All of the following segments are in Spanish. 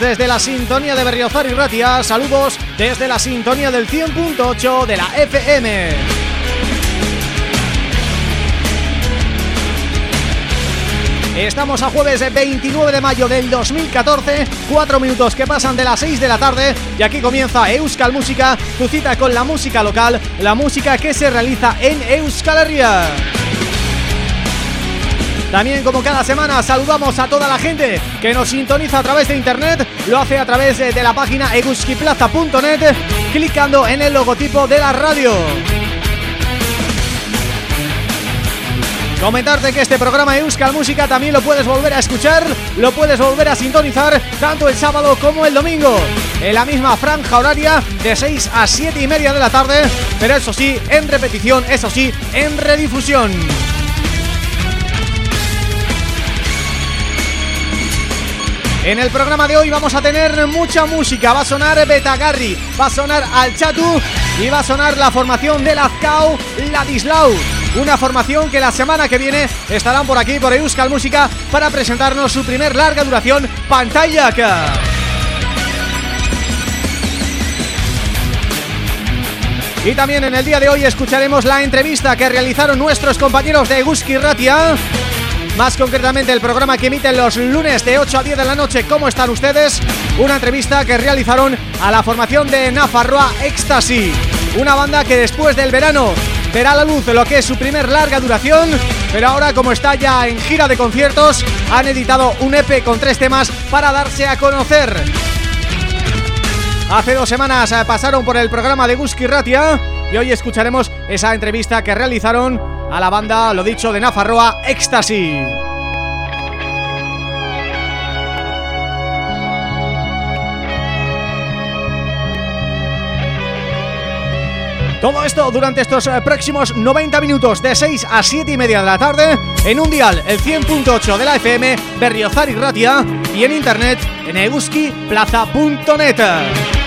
desde la sintonía de Berriozar y Ratia, saludos desde la sintonía del 100.8 de la FM. Estamos a jueves 29 de mayo del 2014, cuatro minutos que pasan de las 6 de la tarde y aquí comienza Euskal Música, tu cita con la música local, la música que se realiza en Euskal Herria. También como cada semana saludamos a toda la gente que nos sintoniza a través de internet. Lo hace a través de la página eguskiplaza.net Clicando en el logotipo de la radio. Comentarte que este programa Euskal Música también lo puedes volver a escuchar Lo puedes volver a sintonizar tanto el sábado como el domingo En la misma franja horaria de 6 a 7 y media de la tarde Pero eso sí, en repetición, eso sí, en redifusión En el programa de hoy vamos a tener mucha música, va a sonar Betagarri, va a sonar Al Chatu y va a sonar la formación de Lazcao Ladislau una formación que la semana que viene estarán por aquí, por Euskal Música, para presentarnos su primer larga duración, Pantalla Y también en el día de hoy escucharemos la entrevista que realizaron nuestros compañeros de Guski Ratia más concretamente el programa que emiten los lunes de 8 a 10 de la noche. ¿Cómo están ustedes? Una entrevista que realizaron a la formación de Nafarroa Ecstasy. Una banda que después del verano verá la luz lo que es su primer larga duración Pero ahora como está ya en gira de conciertos Han editado un EP con tres temas para darse a conocer. Hace dos semanas eh, pasaron por el programa de Guski Ratia Y hoy escucharemos esa entrevista que realizaron a la banda, lo dicho, de Nafarroa, Ecstasy. Todo esto durante estos eh, próximos 90 minutos de 6 a 7 y media de la tarde en un dial, el 100.8 de la FM, Berriozar y Ratia y en internet en euskiplaza.net.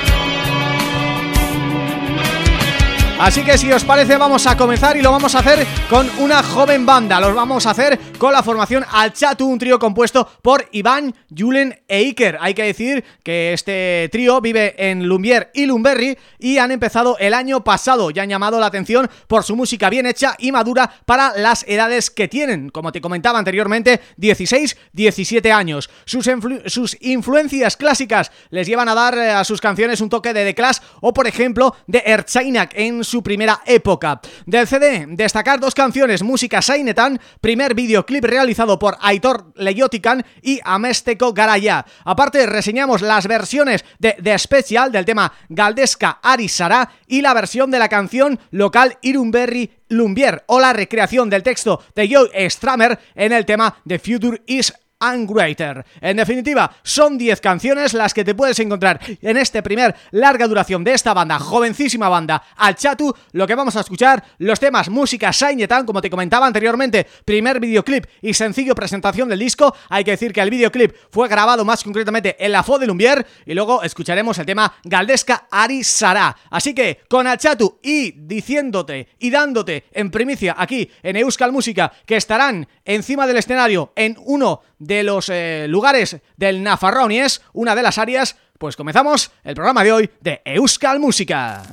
Así que si os parece vamos a comenzar y lo vamos a hacer con una joven banda. Los vamos a hacer con la formación Alchatu, un trío compuesto por Iván, Julen e Iker. Hay que decir que este trío vive en Lumbier y Lumberry y han empezado el año pasado. Ya han llamado la atención por su música bien hecha y madura para las edades que tienen. Como te comentaba anteriormente, 16, 17 años. Sus, sus influencias clásicas les llevan a dar eh, a sus canciones un toque de The Clash o por ejemplo de Erchainak en su primera época. Del CD, destacar dos canciones, música Sainetan, primer videoclip realizado por Aitor Leyotican y Amesteco Garaya. Aparte, reseñamos las versiones de The Special del tema Galdesca Arisara y la versión de la canción local Irumberry Lumbier o la recreación del texto de Joe Stramer en el tema The Future is and Greater. En definitiva, son 10 canciones las que te puedes encontrar en este primer larga duración de esta banda, jovencísima banda, Al Chatu, lo que vamos a escuchar, los temas música Sainetan, como te comentaba anteriormente, primer videoclip y sencillo presentación del disco, hay que decir que el videoclip fue grabado más concretamente en la Fo de Lumbier y luego escucharemos el tema Galdesca Ari Sara. Así que con Al Chatu y diciéndote y dándote en primicia aquí en Euskal Música que estarán encima del escenario en uno de los eh, lugares del Nafarrón y es una de las áreas, pues comenzamos el programa de hoy de Euskal Música.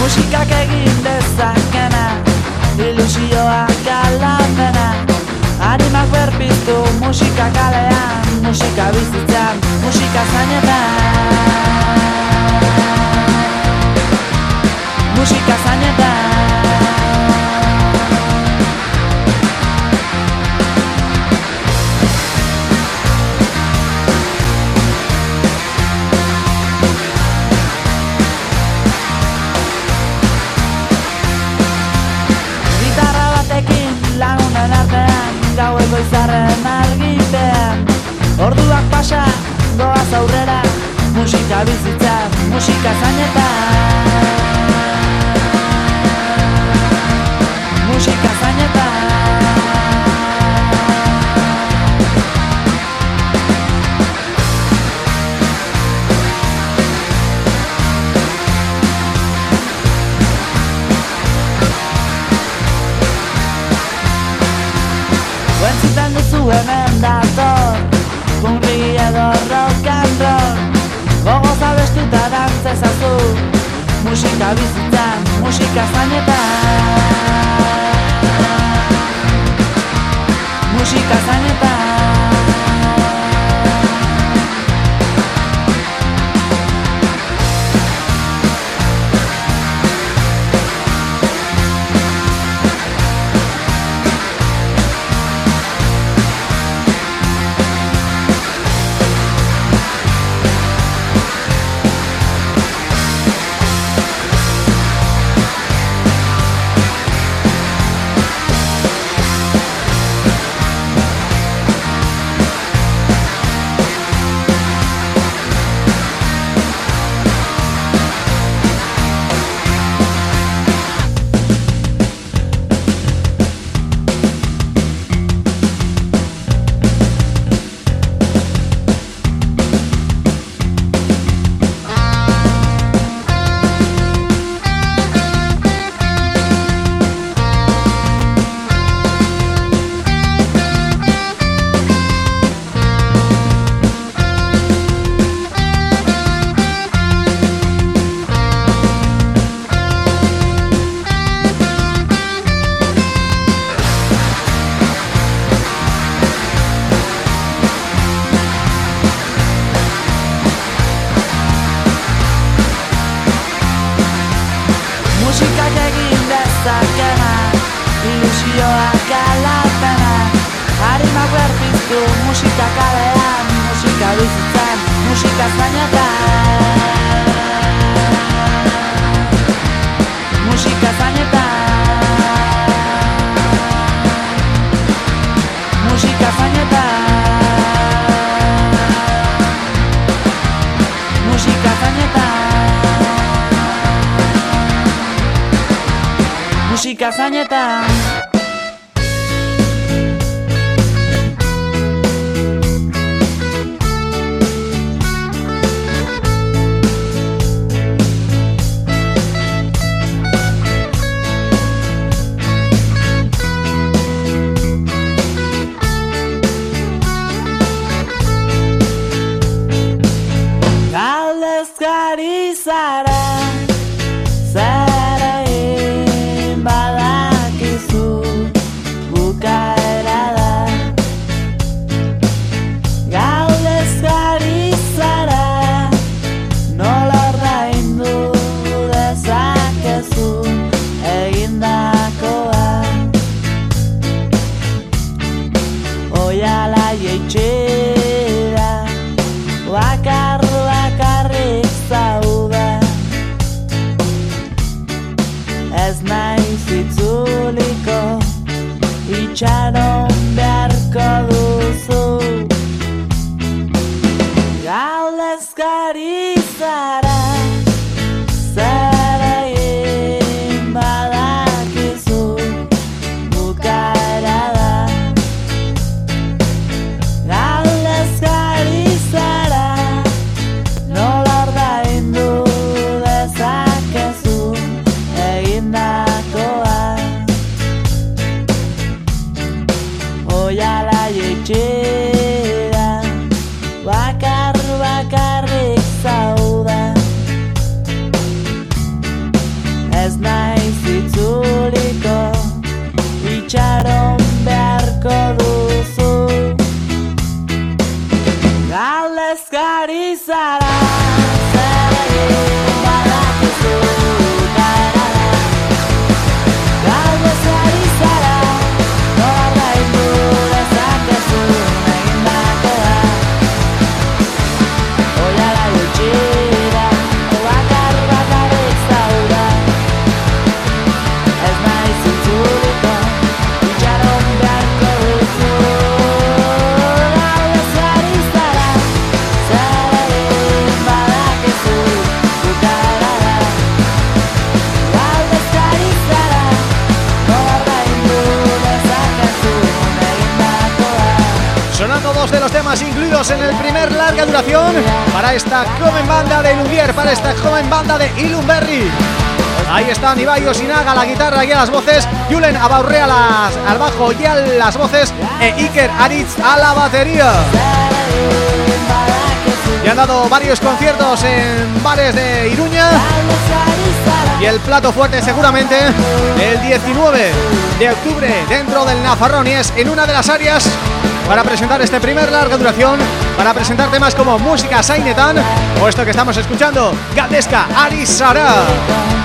Musikak egin dezakena Ilusioa galapena Animak berpiztu musika kalean Musika bizitzan, musika zainetan. Musika zainetan Musika bizitza, musika zainetan. Musika zainetan. Buentzitan zabestuta dantzezazu Musika bizitzan, musika zainetan Musika zainetan Abaurrea las, al bajo y a las voces e Iker Aritz a la batería. Y han dado varios conciertos en bares de Iruña y el plato fuerte seguramente el 19 de octubre dentro del Nafarrón y es en una de las áreas para presentar este primer larga duración, para presentar temas como Música Sainetan o esto que estamos escuchando, Galdesca Arizara.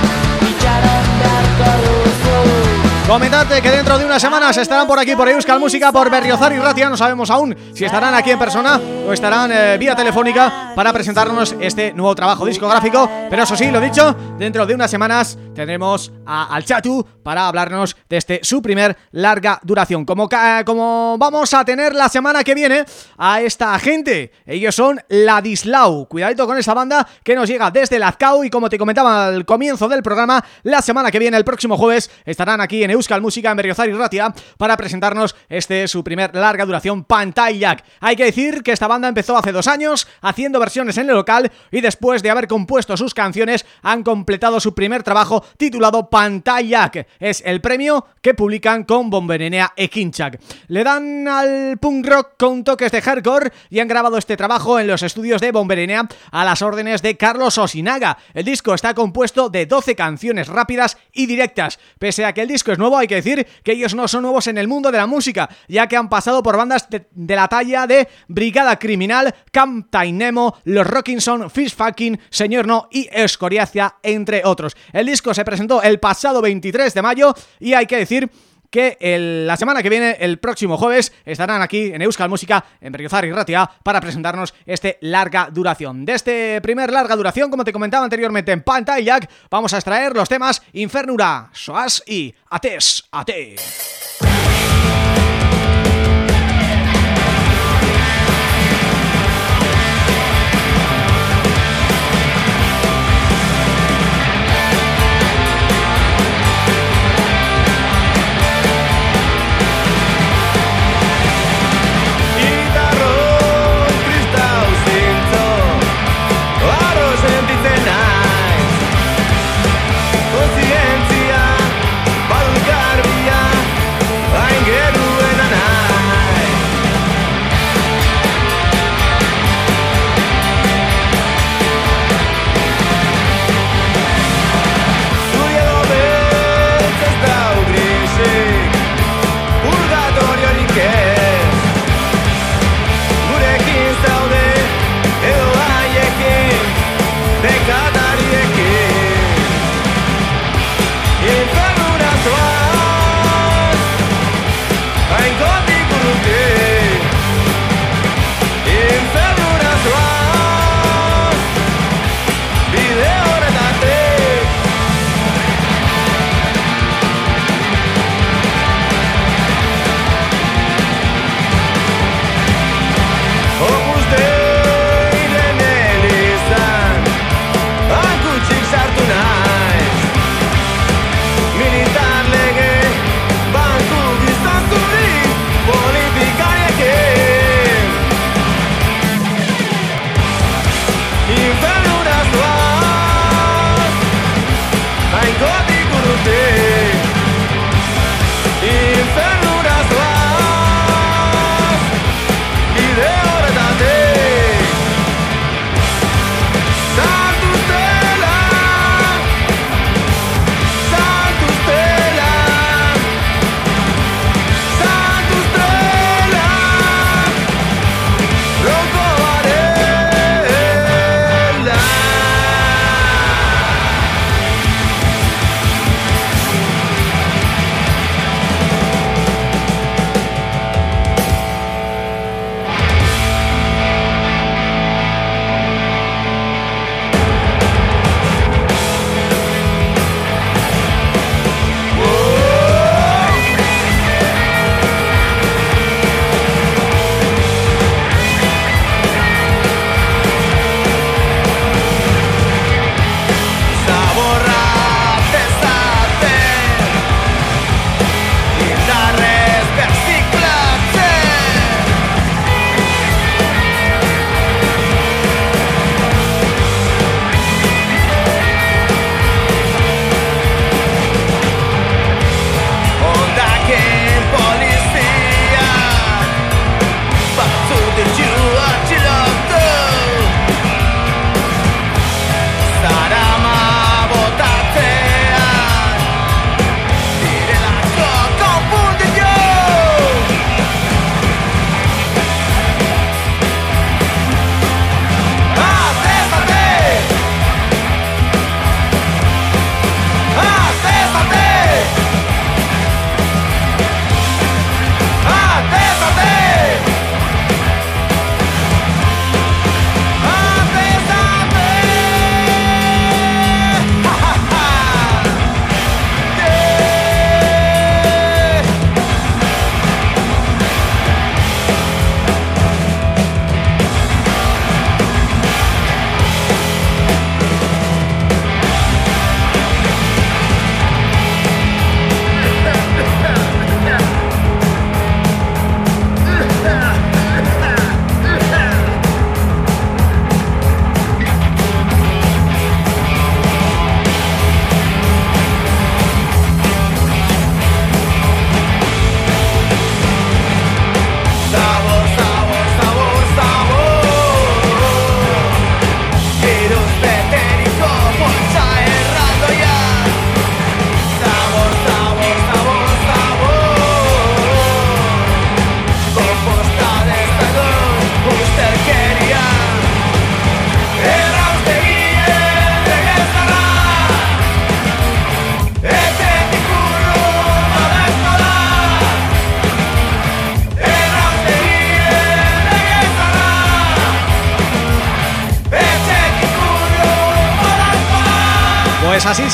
Comentarte que dentro de unas semanas estarán por aquí por Euskal Música, por Berriozar y Ratia, no sabemos aún si estarán aquí en persona o estarán eh, vía telefónica para presentarnos este nuevo trabajo discográfico, pero eso sí, lo dicho, dentro de unas semanas tendremos a Al Chatu para hablarnos de este su primer larga duración. Como, como vamos a tener la semana que viene a esta gente, ellos son Ladislau, cuidadito con esa banda que nos llega desde Lazcao y como te comentaba al comienzo del programa, la semana que viene, el próximo jueves, estarán aquí en Euskal Música en Berriozar y Ratia para presentarnos este su primer larga duración Pantallac. Hay que decir que esta banda empezó hace dos años haciendo versiones en el local y después de haber compuesto sus canciones han completado su primer trabajo titulado Pantallac. Es el premio que publican con Bomberenea Ekinchak. Le dan al punk rock con toques de hardcore y han grabado este trabajo en los estudios de Bomberenea a las órdenes de Carlos Osinaga. El disco está compuesto de 12 canciones rápidas y directas. Pese a que el disco es nuevo, nuevo, hay que decir que ellos no son nuevos en el mundo de la música, ya que han pasado por bandas de, la talla de Brigada Criminal, Camp Nemo, Los Rockinson, Fish Fucking, Señor No y Escoriacia, entre otros. El disco se presentó el pasado 23 de mayo y hay que decir que la semana que viene, el próximo jueves, estarán aquí en Euskal Música, en Berriozar y Ratia, para presentarnos este larga duración. De este primer larga duración, como te comentaba anteriormente en pantalla, vamos a extraer los temas Infernura, Soas y Ates, Ate.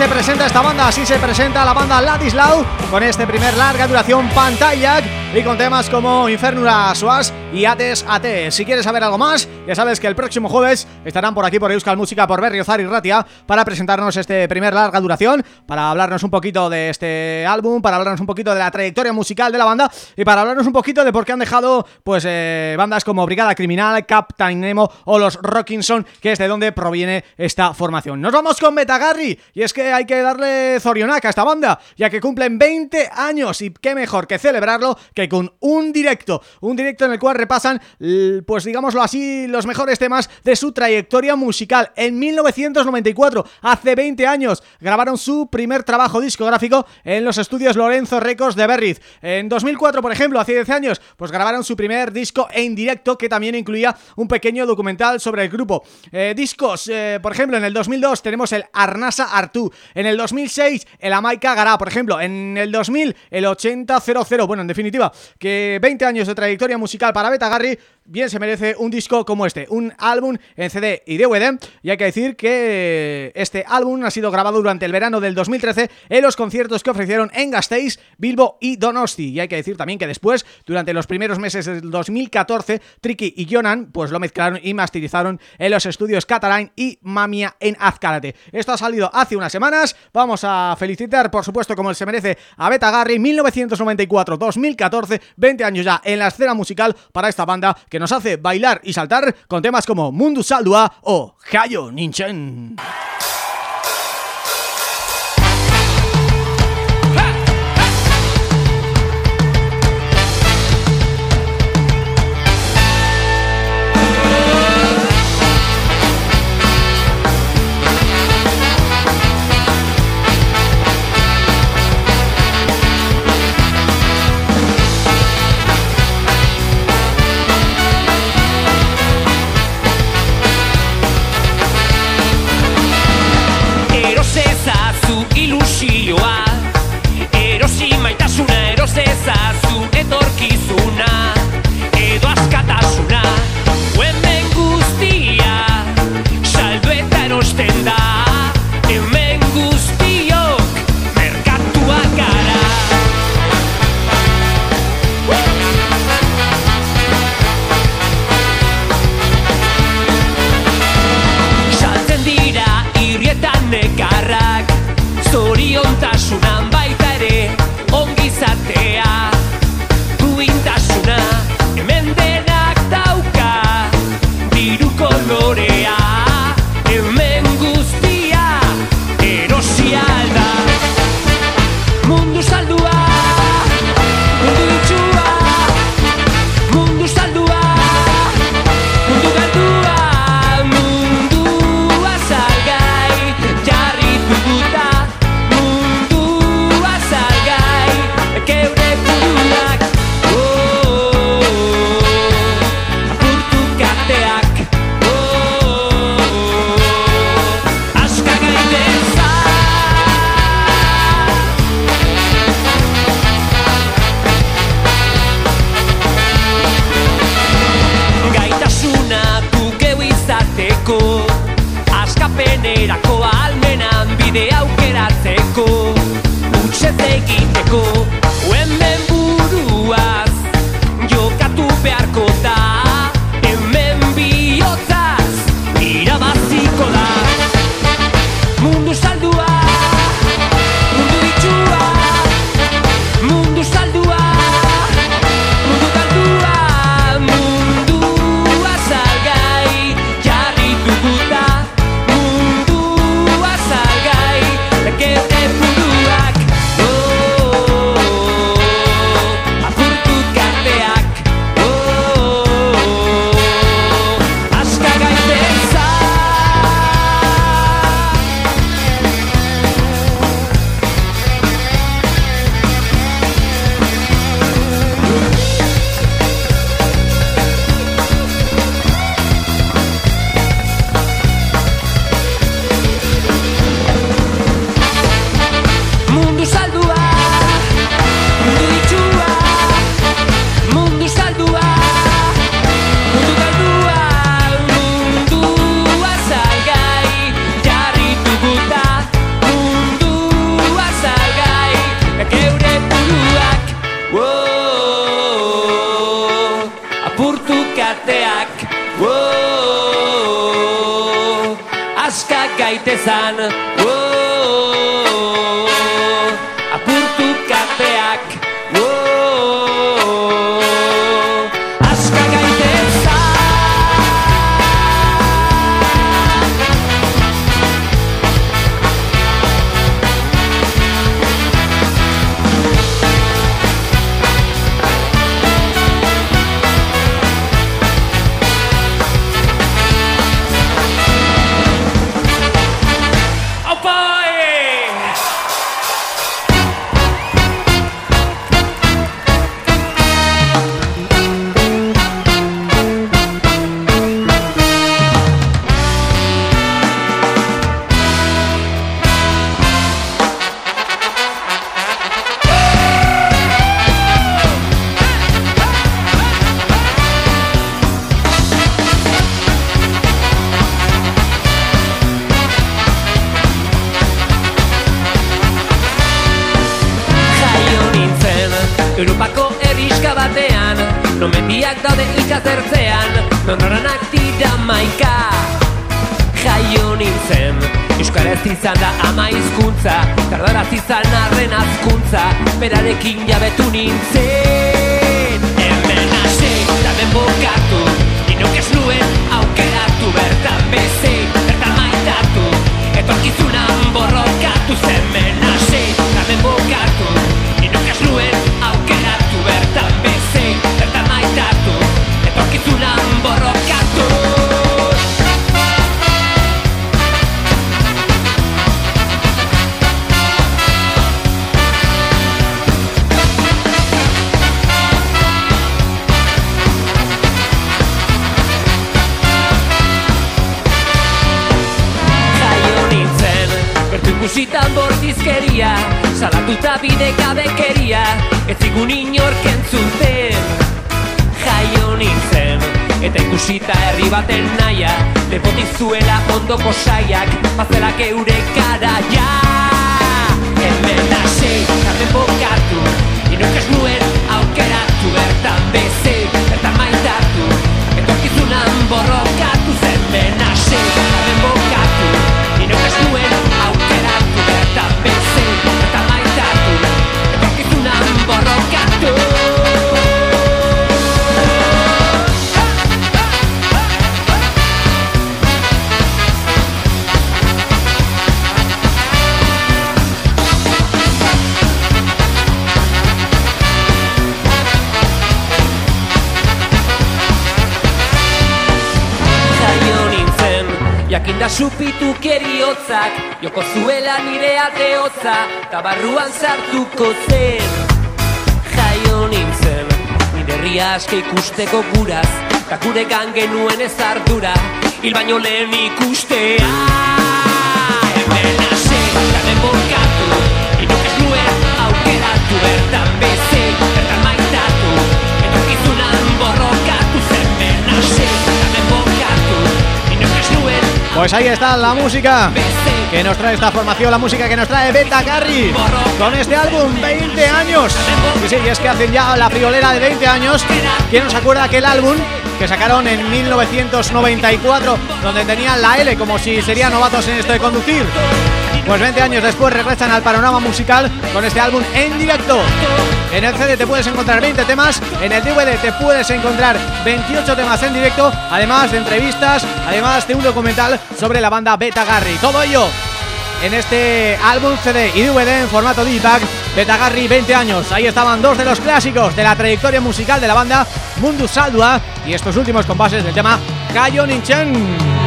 Se presenta esta banda, así se presenta la banda Ladislau con este primer larga duración Pantalla y con temas como Infernura Suas y Ates AT. Si quieres saber algo más, ya sabes que el próximo jueves estarán por aquí por Euskal Música, por Berriozar y Ratia para presentarnos este primer larga duración, para hablarnos un poquito de este álbum, para hablarnos un poquito de la trayectoria musical de la banda y para hablarnos un poquito de por qué han dejado pues eh, bandas como Brigada Criminal, Captain Nemo o los Rockinson, que es de donde proviene esta formación. Nos vamos con Metagarry y es que hay que darle zorionaca a esta banda, ya que cumplen 20 años y qué mejor que celebrarlo que con un directo, un directo en el cual repasan, pues digámoslo así, los mejores temas de su trayectoria musical. En 1994, hace 20 años, grabaron su primer trabajo discográfico en los estudios Lorenzo Records de Berriz. En 2004, por ejemplo, hace 10 años, pues grabaron su primer disco en directo que también incluía un pequeño documental sobre el grupo. Eh, discos, eh, por ejemplo, en el 2002 tenemos el Arnasa Artú, en el 2006 el Amaika Gará, por ejemplo, en el 2000 el 8000, bueno, en definitiva, que 20 años de trayectoria musical para Beta Garry bien se merece un disco como este, un álbum en CD y DVD y hay que decir que este álbum ha sido grabado durante el verano del 2013 en los conciertos que ofrecieron en Gasteiz, Bilbo y Donosti. Y hay que decir también que después, durante los primeros meses del 2014, Tricky y Jonan pues lo mezclaron y masterizaron en los estudios Catalan y Mamia en Azcárate. Esto ha salido hace unas semanas, vamos a felicitar por supuesto como se merece a Beta Garry 1994-2014, 20 años ya en la escena musical para esta banda que nos hace bailar y saltar con temas como Mundu Saldua o Hayo Ninchen. Ateotza Ta barruan sartuko zen. Jaio nintzen Nire herria aske ikusteko guraz. Ta gure genuen ez ardura Hil baino lehen ikustea Hemen hasi, hemen bokatu Inok ez nuen aukeratu Bertan beze, bertan maitatu. Etorkizunan borrokatu Hemen hasi, hemen bokatu Inok ez nuen Pues ahí está la música que nos trae esta formación, la música que nos trae Beta Carri con este álbum 20 años. Y sí, es que hacen ya la friolera de 20 años. ¿Quién nos acuerda aquel álbum que sacaron en 1994 donde tenían la L como si serían novatos en esto de conducir? Pues 20 años después regresan al panorama musical con este álbum en directo. En el CD te puedes encontrar 20 temas, en el DVD te puedes encontrar 28 temas en directo, además de entrevistas, además de un documental sobre la banda Beta Garry. Todo ello en este álbum CD y DVD en formato digipack Beta Garry 20 años. Ahí estaban dos de los clásicos de la trayectoria musical de la banda Mundus Saldua y estos últimos compases del tema Kayo Ninchen.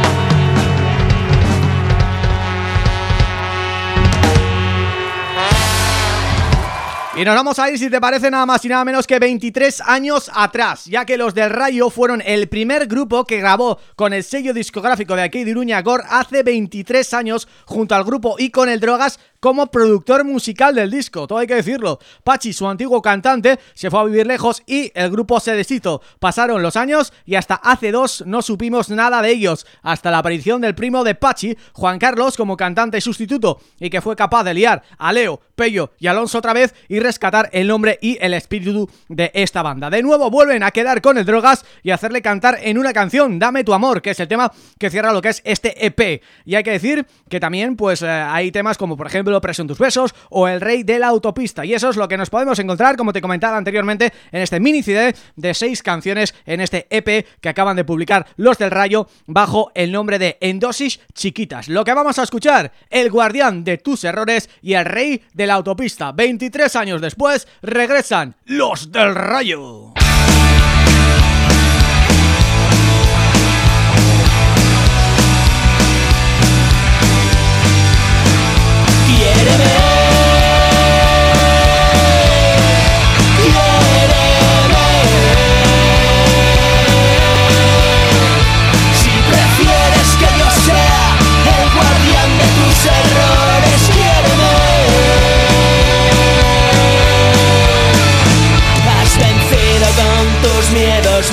Y nos vamos a ir, si te parece, nada más y nada menos que 23 años atrás, ya que los del Rayo fueron el primer grupo que grabó con el sello discográfico de aquí de Iruña Gor hace 23 años junto al grupo y con el Drogas como productor musical del disco, todo hay que decirlo. Pachi, su antiguo cantante, se fue a vivir lejos y el grupo se deshizo. Pasaron los años y hasta hace dos no supimos nada de ellos, hasta la aparición del primo de Pachi, Juan Carlos, como cantante sustituto, y que fue capaz de liar a Leo, Pello y Alonso otra vez y rescatar el nombre y el espíritu de esta banda. De nuevo vuelven a quedar con el Drogas y hacerle cantar en una canción, Dame tu amor, que es el tema que cierra lo que es este EP. Y hay que decir que también pues eh, hay temas como por ejemplo Presión tus besos o El rey de la autopista. Y eso es lo que nos podemos encontrar, como te comentaba anteriormente, en este mini CD de seis canciones en este EP que acaban de publicar Los del Rayo bajo el nombre de Endosis Chiquitas. Lo que vamos a escuchar, El guardián de tus errores y El rey de la autopista. 23 años después regresan Los del Rayo.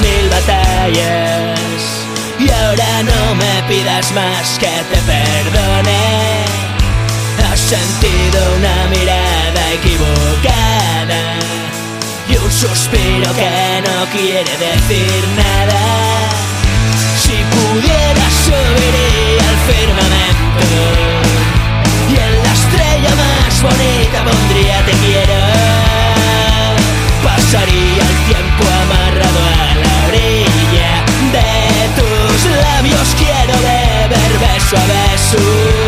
Mil batallas y ahora no me pidas más que te una mirada equivocada. Y un suspiro que no quiere decir nada. Si pudiera subiría al firmamento. Y en la estrella más bonita pondría te quiero. Pasaría el tiempo amarrado a la orilla De tus labios. Quiero beber beso a beso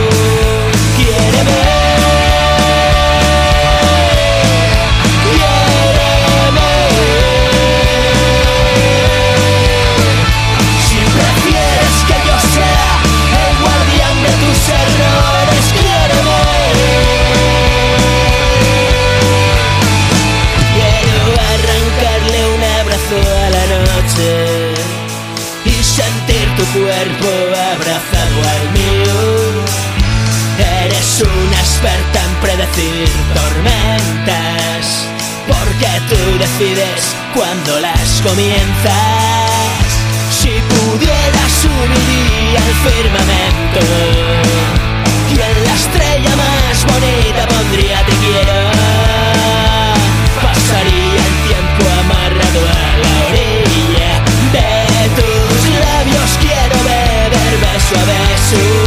experta en predecir tormentas, porque tú decides cuando las comienzas. Si pudiera subiría al firmamento y en la estrella más bonita pondría te quiero. Pasaría el tiempo amarrado a la orilla de tus labios. Quiero beber beso a beso.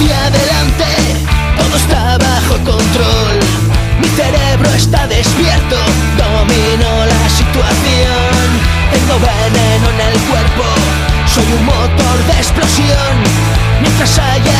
Hacia adelante, todo está bajo control. Mi cerebro está despierto, domino la situación. Tengo veneno en el cuerpo, soy un motor de explosión. Mientras haya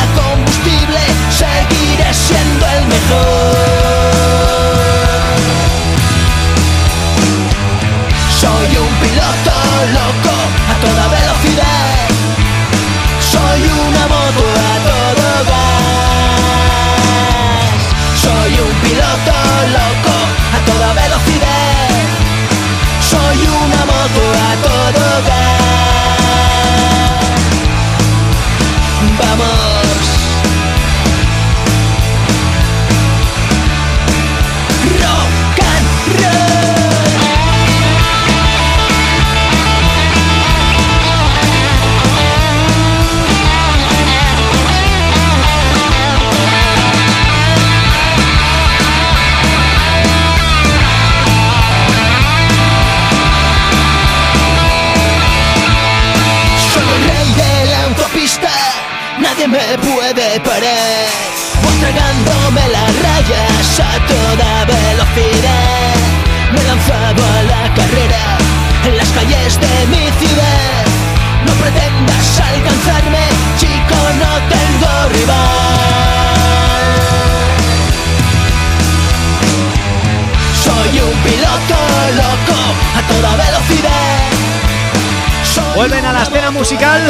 Vuelven a la escena musical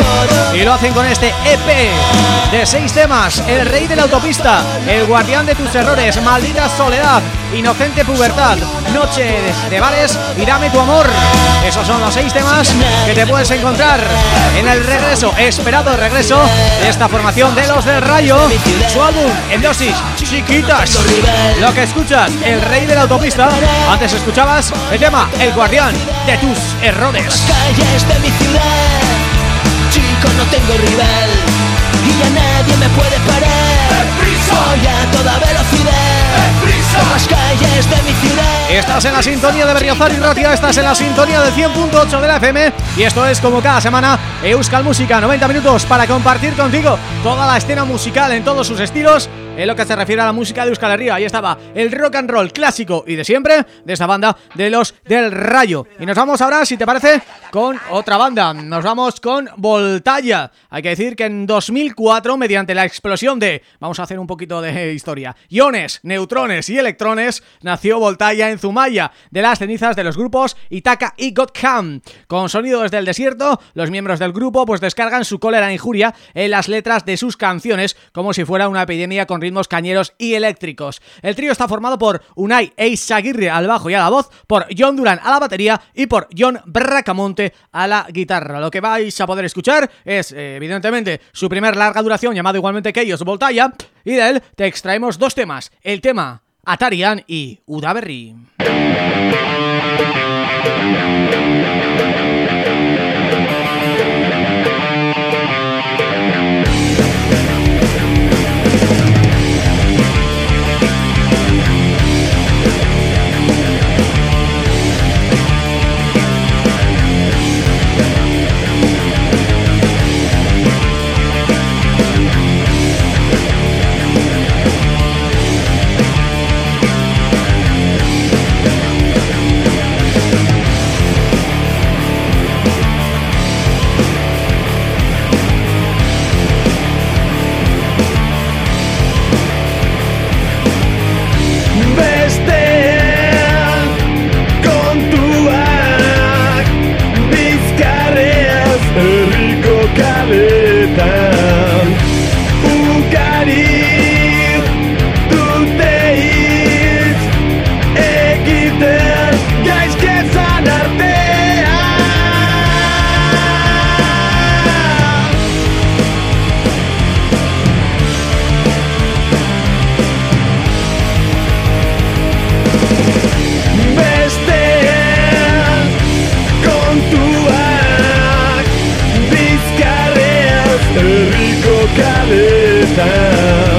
y lo hacen con este EP de seis temas. El Rey de la Autopista, El Guardián de tus Errores, Maldita Soledad, Inocente Pubertad, Noches de Bares y Dame tu Amor. Esos son los seis temas que te puedes encontrar en el regreso, esperado regreso de esta formación de los del Rayo, su álbum en dosis chiquitas. Lo que escuchas, El Rey de la Autopista, antes escuchabas el tema El Guardián de tus Errores. calles de mi ciudad. Chico, no tengo rival y ya nadie me puede parar. Voy a toda velocidad Estás en la sintonía de Berriozar y Ratia, estás en la sintonía del 100.8 de la FM y esto es como cada semana Euskal Música, 90 minutos para compartir contigo toda la escena musical en todos sus estilos en lo que se refiere a la música de Euskal Herria. Ahí estaba el rock and roll clásico y de siempre de esta banda de los del Rayo. Y nos vamos ahora, si te parece, con otra banda. Nos vamos con Voltaya. Hay que decir que en 2004, mediante la explosión de, vamos a hacer un poquito de historia, iones, neutrones y electrones, nació Voltaya en Zumaya, de las cenizas de los grupos Itaka y Gotham. Con sonido desde el desierto, los miembros del grupo pues descargan su cólera e injuria en las letras de sus canciones, como si fuera una epidemia con cañeros y eléctricos. El trío está formado por Unai Eizaguirre al bajo y a la voz, por John Duran a la batería y por John Bracamonte a la guitarra. Lo que vais a poder escuchar es, evidentemente, su primer larga duración llamado igualmente que ellos, Voltaya, y de él te extraemos dos temas, el tema Atarian y Udaberri. down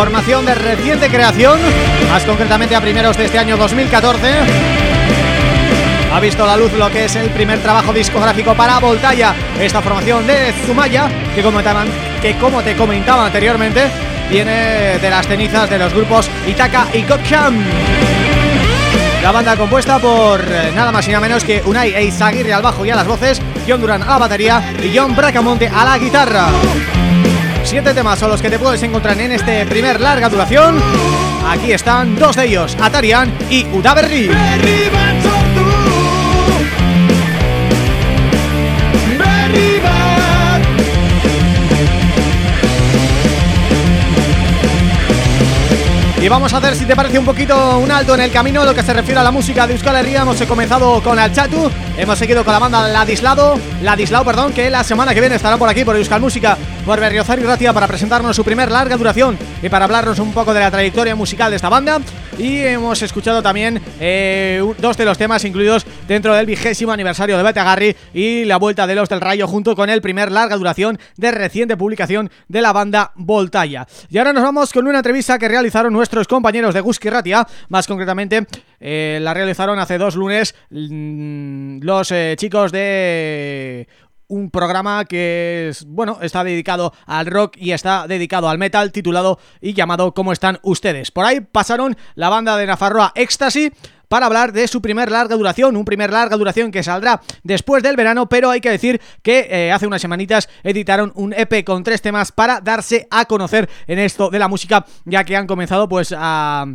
Formación de reciente creación, más concretamente a primeros de este año 2014. ha visto la luz lo que es el primer trabajo discográfico para Voltaya, esta formación de Zumaya, que comentaban, que como te comentaba anteriormente, viene de las cenizas de los grupos Itaka y Gokham. La banda compuesta por eh, nada más y nada menos que Unai Eizaguirre al bajo y a las voces, John Duran a la batería y John Bracamonte a la guitarra. Siete temas son los que te puedes encontrar en este primer larga duración. Aquí están dos de ellos, Atarian y Udaberri. Y vamos a hacer, si te parece, un poquito un alto en el camino lo que se refiere a la música de Euskal Herria. Hemos comenzado con Alchatu, hemos seguido con la banda Ladislado, Ladislao, perdón, que la semana que viene estarán por aquí, por Euskal Música, por Berriozar y Ratia, para presentarnos su primer larga duración y para hablarnos un poco de la trayectoria musical de esta banda. Y hemos escuchado también eh, dos de los temas incluidos dentro del vigésimo aniversario de Bete Agarri y la vuelta de los del Rayo junto con el primer larga duración de reciente publicación de la banda Voltaya. Y ahora nos vamos con una entrevista que realizaron nuestros compañeros de Guski Ratia, más concretamente eh, la realizaron hace dos lunes mm, los eh, chicos de un programa que es, bueno, está dedicado al rock y está dedicado al metal, titulado y llamado ¿Cómo están ustedes? Por ahí pasaron la banda de Nafarroa Ecstasy para hablar de su primer larga duración, un primer larga duración que saldrá después del verano, pero hay que decir que eh, hace unas semanitas editaron un EP con tres temas para darse a conocer en esto de la música, ya que han comenzado pues a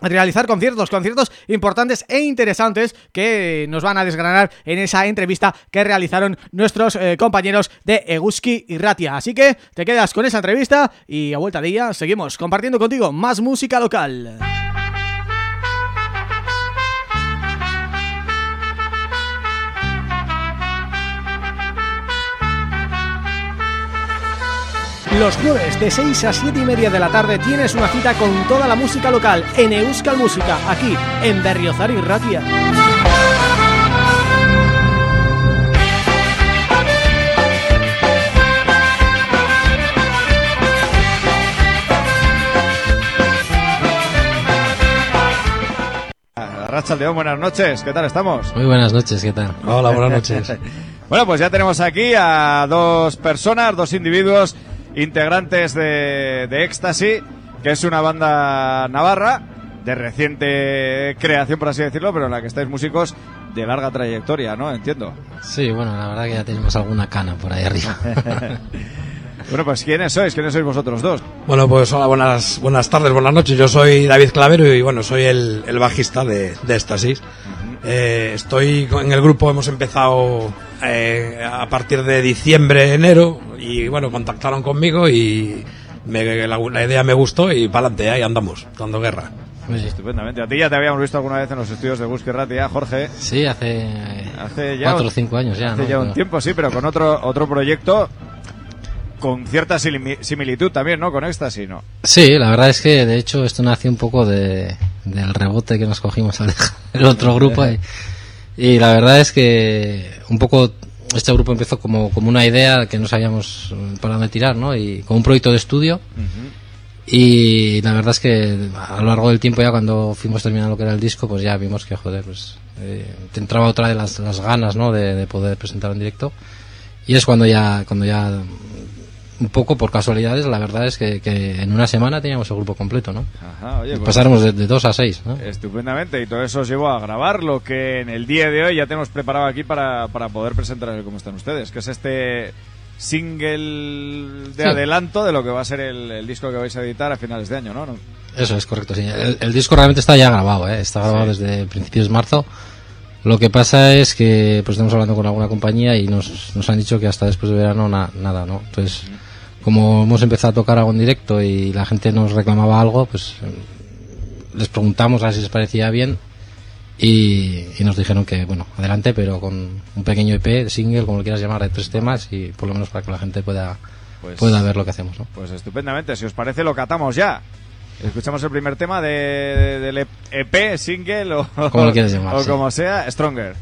realizar conciertos, conciertos importantes e interesantes que nos van a desgranar en esa entrevista que realizaron nuestros eh, compañeros de Eguski y Ratia. Así que te quedas con esa entrevista y a vuelta de ella seguimos compartiendo contigo más música local. Los jueves de 6 a 7 y media de la tarde tienes una cita con toda la música local en Euskal Música, aquí en Berriozar y Ratia. León, buenas noches, ¿qué tal estamos? Muy buenas noches, ¿qué tal? Hola, buenas noches. Bueno, pues ya tenemos aquí a dos personas, dos individuos integrantes de, de Éxtasy, que es una banda navarra de reciente creación, por así decirlo, pero en la que estáis músicos de larga trayectoria, ¿no? Entiendo. Sí, bueno, la verdad que ya tenemos alguna cana por ahí arriba. Bueno, pues ¿quiénes sois? ¿Quiénes sois vosotros dos? Bueno, pues hola, buenas, buenas tardes, buenas noches. Yo soy David Clavero y bueno, soy el, el bajista de, de Éxtasis. Eh, estoy con- en el grupo, hemos empezado eh, a partir de diciembre, enero y bueno, contactaron conmigo y me- la, la idea me gustó y para adelante, ahí andamos, dando guerra. Oye, Estupendamente. A ti ya te habíamos visto alguna vez en los estudios de Busque Ratia, Jorge. sí, hace, Hace ya cuatro o cinco años ya, Hace ¿no? ya un Pero- tiempo, sí, pero con otro otro proyecto con cierta similitud también, ¿no? Con Éxtasis, ¿no? Sí, la verdad es que de hecho esto nació un poco de, del rebote que nos cogimos al el otro grupo y, y la verdad es que un poco este grupo empezó como, como una idea que no sabíamos eh, para dónde tirar, ¿no? Y con un proyecto de estudio y la verdad es que a lo largo del tiempo ya cuando fuimos terminando lo que era el disco pues ya vimos que joder pues eh, te entraba otra de las, las ganas ¿no? de, de poder presentar en directo y es cuando ya cuando ya un poco por casualidades la verdad es que, que en una semana teníamos el grupo completo ¿no? Ajá, oye, pues, pasáramos de, de dos a seis ¿no? estupendamente. Y todo eso os llevó a grabar lo que en el día de hoy ya tenemos preparado aquí para, para poder presentar cómo están ustedes, que es este single de Sí. adelanto de lo que va a ser el, el disco que vais a editar a finales de año, ¿no? ¿no? Eso es correcto, sí. El, el disco realmente está ya grabado, ¿eh? está grabado desde principios de marzo. Lo que pasa es que pues estamos hablando con alguna compañía y nos, nos han dicho que hasta después de verano na- nada, ¿no? Entonces, como hemos empezado a tocar algo en directo y la gente nos reclamaba algo, pues eh, les preguntamos a ver si les parecía bien y, y nos dijeron que, bueno, adelante, pero con un pequeño EP, single, como lo quieras llamar, de tres temas y por lo menos para que la gente pueda, Pues- pueda ver lo que hacemos, ¿no? Pues estupendamente, si os parece lo catamos ya. Escuchamos el primer tema de, de- del EP, single o, Como lo quieras llamar, o sí. como sea, Stronger.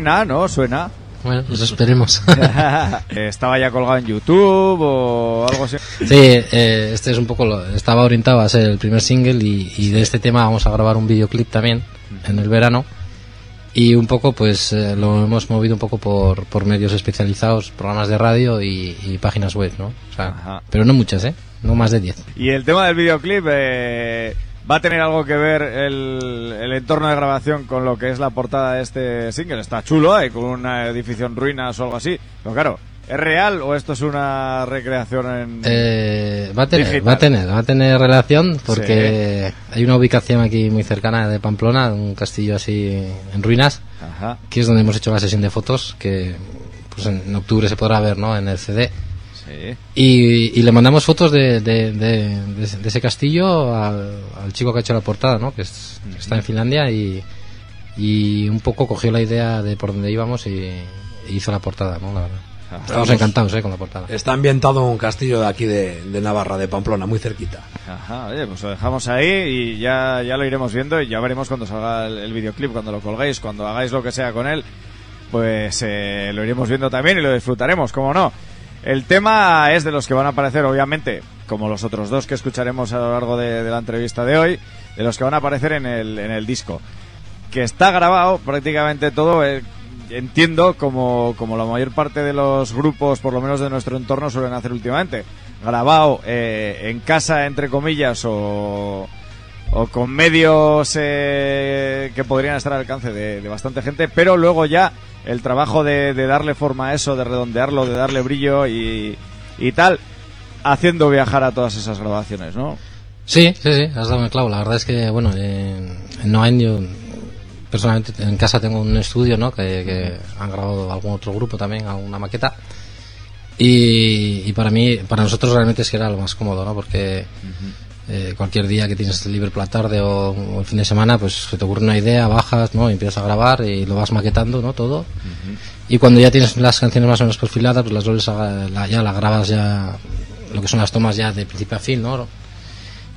Suena, ¿no? Suena. Bueno, pues esperemos. Estaba ya colgado en YouTube o algo así. Sí, eh, este es un poco, lo- estaba orientado a ser el primer single y, y de este tema vamos a grabar un videoclip también en el verano y un poco pues eh, lo hemos movido un poco por, por medios especializados, programas de radio y, y páginas web, ¿no? O sea, Ajá. pero no muchas, ¿eh? No más de 10. Y el tema del videoclip eh, va a tener algo que ver el, el entorno de grabación con lo que es la portada de este single. Está chulo, eh, con una edificio en ruinas o algo así. Pero claro, ¿es real o esto es una recreación en... Eh, va a tener, Digital. va a tener, va a tener relación porque hay una ubicación aquí muy cercana de Pamplona, un castillo así en ruinas, Ajá. que es donde hemos hecho la sesión de fotos que pues en, en octubre se podrá ver, ¿no? En el CD. Sí. Y, y le mandamos fotos de, de, de- de ese- de ese castillo al, al chico que ha hecho la portada, ¿no? Que, es- que está en Finlandia y, y un poco cogió la idea de por dónde íbamos y, y hizo la portada, ¿no? La verdad. Estamos Vamos. encantados, ¿eh? Con la portada. Está ambientado en un castillo de aquí de, de Navarra, de Pamplona, muy cerquita. Ajá, oye, pues lo dejamos ahí y ya, ya lo iremos viendo y ya veremos cuando salga el, el videoclip, cuando lo colguéis, cuando hagáis lo que sea con él, pues eh, lo iremos viendo también y lo disfrutaremos, como no. El tema es de los que van a aparecer, obviamente, como los otros dos que escucharemos a lo largo de, la entrevista de hoy, de los que van a aparecer en el, en el disco. Que está grabado prácticamente todo, eh, entiendo, como, como la mayor parte de los grupos, por lo menos de nuestro entorno, suelen hacer últimamente. Grabado eh, en casa, entre comillas, o, con medios eh, que podrían estar al alcance de bastante gente, pero luego ya el trabajo de, de darle forma a eso, de redondearlo, de darle brillo y, y tal, haciendo viajar a todas esas grabaciones, ¿no? Sí, sí, sí, has dado el clavo. La verdad es que, bueno, en, en Noain yo personalmente en casa tengo un estudio, ¿no? Que, que han grabado algún otro grupo también, alguna maqueta. Y, y para mí, para nosotros realmente es que era lo más cómodo, ¿no? Porque eh, cualquier día que tienes libre por la tarde o, o el fin de semana, pues se te ocurre una idea, bajas, ¿no? Y empiezas a grabar y lo vas maquetando, ¿no? Todo. Y cuando ya tienes las canciones más o menos perfiladas, pues las vuelves a, la- ya las grabas ya, lo que son las tomas ya de principio a fin, ¿no?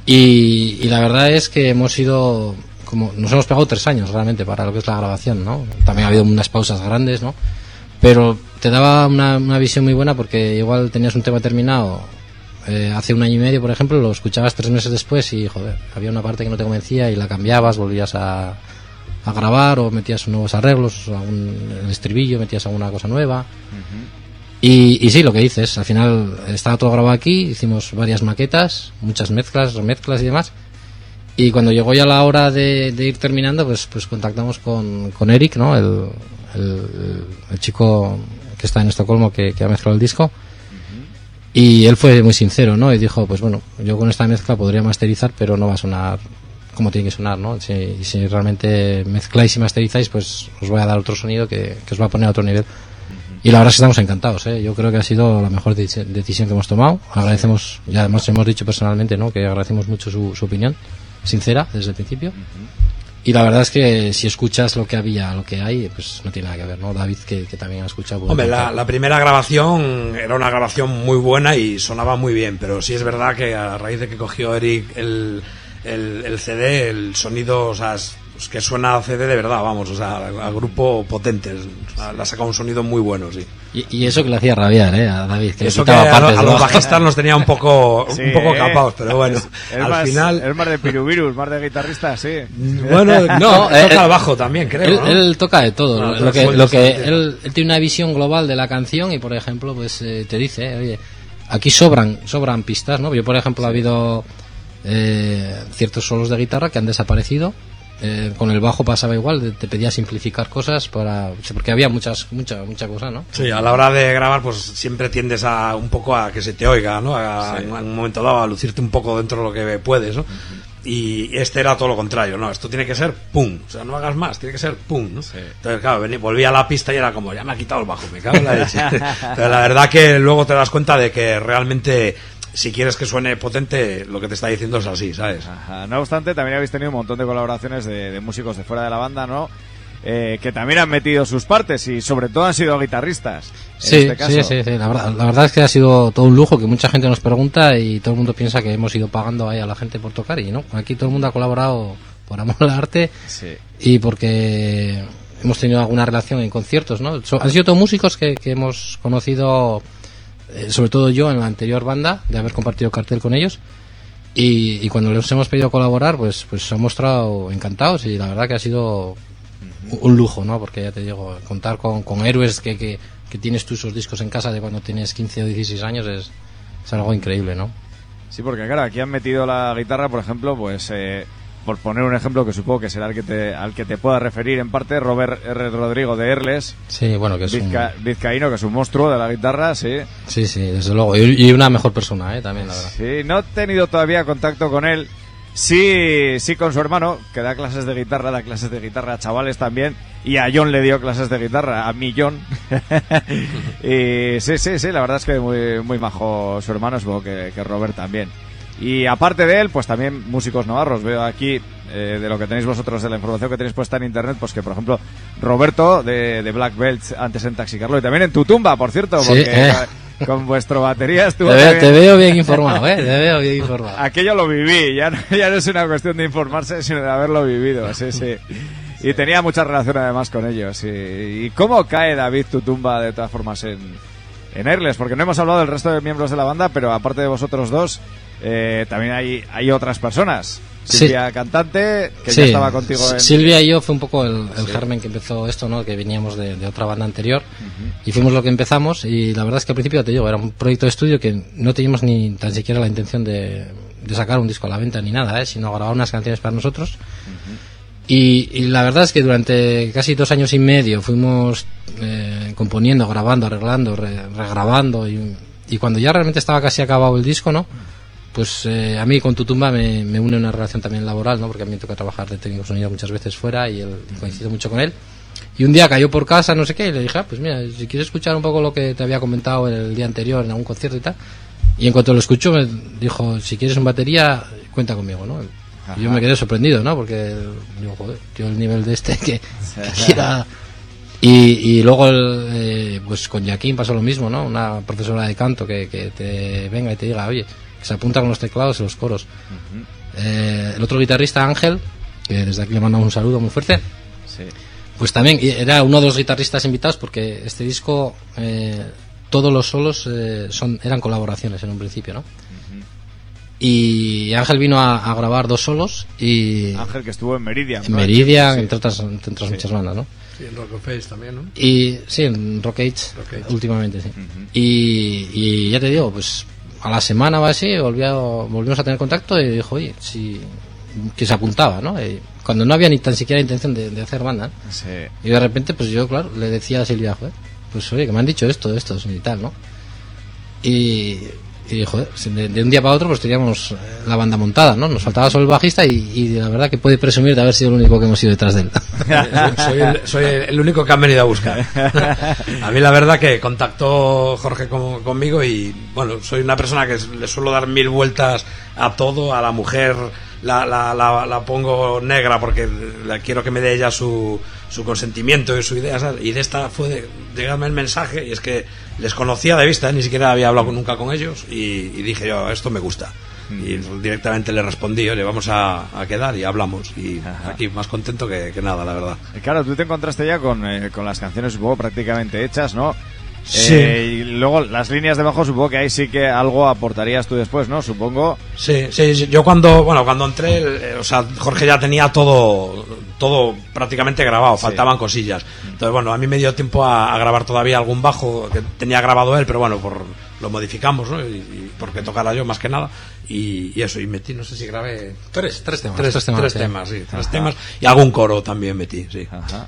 Y, y la verdad es que hemos ido, como nos hemos pegado tres años realmente para lo que es la grabación, ¿no? También ha habido unas pausas grandes, ¿no? Pero te daba una, una visión muy buena porque igual tenías un tema terminado eh, hace un año y medio, por ejemplo, lo escuchabas tres meses después y, joder, había una parte que no te convencía y la cambiabas, volvías a, a grabar o metías nuevos arreglos, algún, el estribillo, metías alguna cosa nueva. Y, y sí, lo que dices, al final estaba todo grabado aquí, hicimos varias maquetas, muchas mezclas, remezclas y demás. Y cuando llegó ya la hora de, de ir terminando, pues, pues contactamos con, con Eric, ¿no? El, el, el chico que está en Estocolmo que, que ha mezclado el disco. Y él fue muy sincero, ¿no? Y dijo, pues bueno, yo con esta mezcla podría masterizar, pero no va a sonar como tiene que sonar, ¿no? Si, si realmente mezcláis y masterizáis, pues os voy a dar otro sonido que, que os va a poner a otro nivel. Y la verdad es que estamos encantados, ¿eh? Yo creo que ha sido la mejor deci- decisión que hemos tomado. Agradecemos, y además hemos dicho personalmente, ¿no? Que agradecemos mucho su, su opinión, sincera, desde el principio. Y la verdad es que si escuchas lo que había, lo que hay, pues no tiene nada que ver, ¿no? David, que, que también ha escuchado. Hombre, la, la primera grabación era una grabación muy buena y sonaba muy bien, pero sí es verdad que a raíz de que cogió Eric el, el, el CD, el sonido, o sea, es, es que suena a CD de verdad, vamos, o sea, a grupo potente, le ha sacado un sonido muy bueno, sí. Y, y eso que le hacía rabiar, ¿eh? A David, que Eso que quitaba a, partes a los bajistas nos tenía un poco, Sí, un poco ¿eh? capados, pero bueno, Es al más, final... Es más de piruvirus, más de guitarrista, sí. Bueno, no, toca eh, el eh, bajo también, creo, Él, ¿no? él toca de todo. Ah, lo que, lo que él, él tiene una visión global de la canción y, por ejemplo, pues eh, te dice, eh, oye, aquí sobran, sobran pistas, ¿no? Yo, por ejemplo, ha habido eh, ciertos solos de guitarra que han desaparecido. Eh, con el bajo pasaba igual, te pedía simplificar cosas para porque había muchas mucha mucha cosa, ¿no? Sí, a la hora de grabar, pues siempre tiendes a un poco a que se te oiga, ¿no? A, en un momento dado a lucirte un poco dentro de lo que puedes, ¿no? Y este era todo lo contrario, ¿no? Esto tiene que ser pum, o sea, no hagas más, tiene que ser pum, ¿no? Entonces, claro, vení- volví a la pista y era como, ya me ha quitado el bajo, me cago en la leche. Pero la verdad que luego te das cuenta de que realmente, si quieres que suene potente, lo que te está diciendo es así, ¿sabes? Ajá. No obstante, también habéis tenido un montón de colaboraciones de, de músicos de fuera de la banda, ¿no? Eh, que también han metido sus partes y sobre todo han sido guitarristas. En Sí, este caso. sí, sí, sí. La verdad, la verdad es que ha sido todo un lujo que mucha gente nos pregunta y todo el mundo piensa que hemos ido pagando ahí a la gente por tocar y no. Aquí todo el mundo ha colaborado por amor al arte Sí. y porque hemos tenido alguna relación en conciertos, ¿no? So- han sido todos músicos que, que hemos conocido, sobre todo yo en la anterior banda, de haber compartido cartel con ellos. Y, y cuando les hemos pedido colaborar, pues, pues se han mostrado encantados y la verdad que ha sido un lujo, ¿no? Porque ya te digo, contar con, con héroes que, que, que tienes tú esos discos en casa de cuando tienes 15 o 16 años es, es algo increíble, ¿no? Sí, porque claro, aquí han metido la guitarra, por ejemplo, pues eh, por poner un ejemplo que supongo que será el que te, al que te pueda referir en parte, Robert R. Rodrigo de Erles, Sí, bueno, que es un, vizcaíno, que es un monstruo de la guitarra, sí. Sí, sí, desde luego. Y, y una mejor persona, ¿eh? También, la verdad. Sí, no he tenido todavía contacto con él. Sí, sí con su hermano, que da clases de guitarra, da clases de guitarra a chavales también. Y a John le dio clases de guitarra, a mi John. y sí, sí, sí, la verdad es que muy, muy majo su hermano, supongo que, que Robert también. Y aparte de él, pues también músicos navarros. Veo aquí, eh, de lo que tenéis vosotros, de la información que tenéis puesta en internet, pues que por ejemplo, Roberto de, de Black Belt, antes en Taxi Carlo, y también en tu tumba, por cierto, Sí, porque eh. con vuestro batería Te estuvo veo, también- te veo bien informado, ¿eh? Te veo bien informado. Aquello lo viví, ya no, ya no es una cuestión de informarse, sino de haberlo vivido, sí, sí. Y tenía mucha relación además con ellos. Y, ¿Y cómo cae David tu tumba de todas formas en, en Erles? Porque no hemos hablado del resto de miembros de la banda, pero aparte de vosotros dos, eh, también hay, hay otras personas. Sí. Silvia Cantante, que Sí, ya estaba contigo en... Silvia y yo fue un poco el, el germen que empezó esto, ¿no? Que veníamos de, de otra banda anterior y fuimos lo que empezamos y la verdad es que al principio te digo, era un proyecto de estudio que no teníamos ni tan siquiera la intención de, de sacar un disco a la venta ni nada, ¿eh? Sino grabar unas canciones para nosotros. Y, y la verdad es que durante casi dos años y medio fuimos eh, componiendo, grabando, arreglando, re- regrabando y, y cuando ya realmente estaba casi acabado el disco, ¿no? Pues eh, a mí con tu tumba me, me une una relación también laboral, ¿no? Porque a mí me toca trabajar de técnico sonido muchas veces fuera y él coincido mucho con él. Y un día cayó por casa, no sé qué, y le dije, ah, pues mira, si quieres escuchar un poco lo que te había comentado el día anterior en algún concierto y tal. Y en cuanto lo escuchó me dijo, si quieres un batería, cuenta conmigo, ¿no? Y yo me quedé sorprendido, ¿no? Porque digo, joder, tío, el nivel de este que, que quiera... Y, y luego, el, eh, pues con Jaquín pasó lo mismo, ¿no? Una profesora de canto que, que te venga y te diga, oye, que se apunta con los teclados y los coros. Eh, el otro guitarrista, Ángel, que desde aquí le mandamos un saludo muy fuerte, Sí. pues también era uno de los guitarristas invitados porque este disco, eh, todos los solos eh, son, eran colaboraciones en un principio, ¿no? Y Ángel vino a, a grabar dos solos y Ángel que estuvo en Meridian. en ¿no? Meridian, Sí. entre otras, entre otras muchas bandas, ¿no? Sí, en Rock of Face también, ¿no? Y sí, en Rock Age, Rock Age. últimamente, sí. y, y ya te digo, pues a la semana o así volví a- volvimos a tener contacto y dijo, oye, si, que se apuntaba, ¿no? Y cuando no había ni tan siquiera intención de, de hacer banda. Sí. Y de repente, pues yo, claro, le decía a Silvia, pues oye, que me han dicho esto, esto y tal, ¿no? Y, y joder, de, un día para otro, pues teníamos eh, la banda montada, ¿no? Nos faltaba solo el bajista y, y la verdad que puede presumir de haber sido el único que hemos ido detrás de él. soy, el, único que han venido a buscar. A mí la verdad que contactó Jorge con- conmigo y bueno, soy una persona que le suelo dar mil vueltas a todo, a la mujer la, la, la, la pongo negra porque quiero que me dé ella su, su consentimiento y su idea. ¿sabes? Y de esta fue de, llegarme el mensaje y es que les conocía de vista, ni siquiera había hablado nunca con ellos y, y dije yo, esto me gusta. Y directamente le respondí, oye, vamos a, a quedar y hablamos. Y aquí más contento que, que nada, la verdad. Claro, tú te encontraste ya con, eh, con las canciones, supongo, prácticamente hechas, ¿no? Sí. Eh, y luego las líneas de bajo, supongo que ahí sí que algo aportarías tú después, ¿no? Supongo. Sí, sí, sí. yo cuando, bueno, cuando entré, eh, o sea, Jorge ya tenía todo, todo prácticamente grabado, faltaban cosillas. Entonces, bueno, a mí me dio tiempo a, a grabar todavía algún bajo que tenía grabado él, pero bueno, por, lo modificamos, ¿no? Y, y porque tocara yo más que nada. Y, y eso, y metí, no sé si grabé Tres, tres temas. tres, tres temas, tres sí. temas, sí, tres Ajá. temas. Y algún coro también metí, sí. Ajá.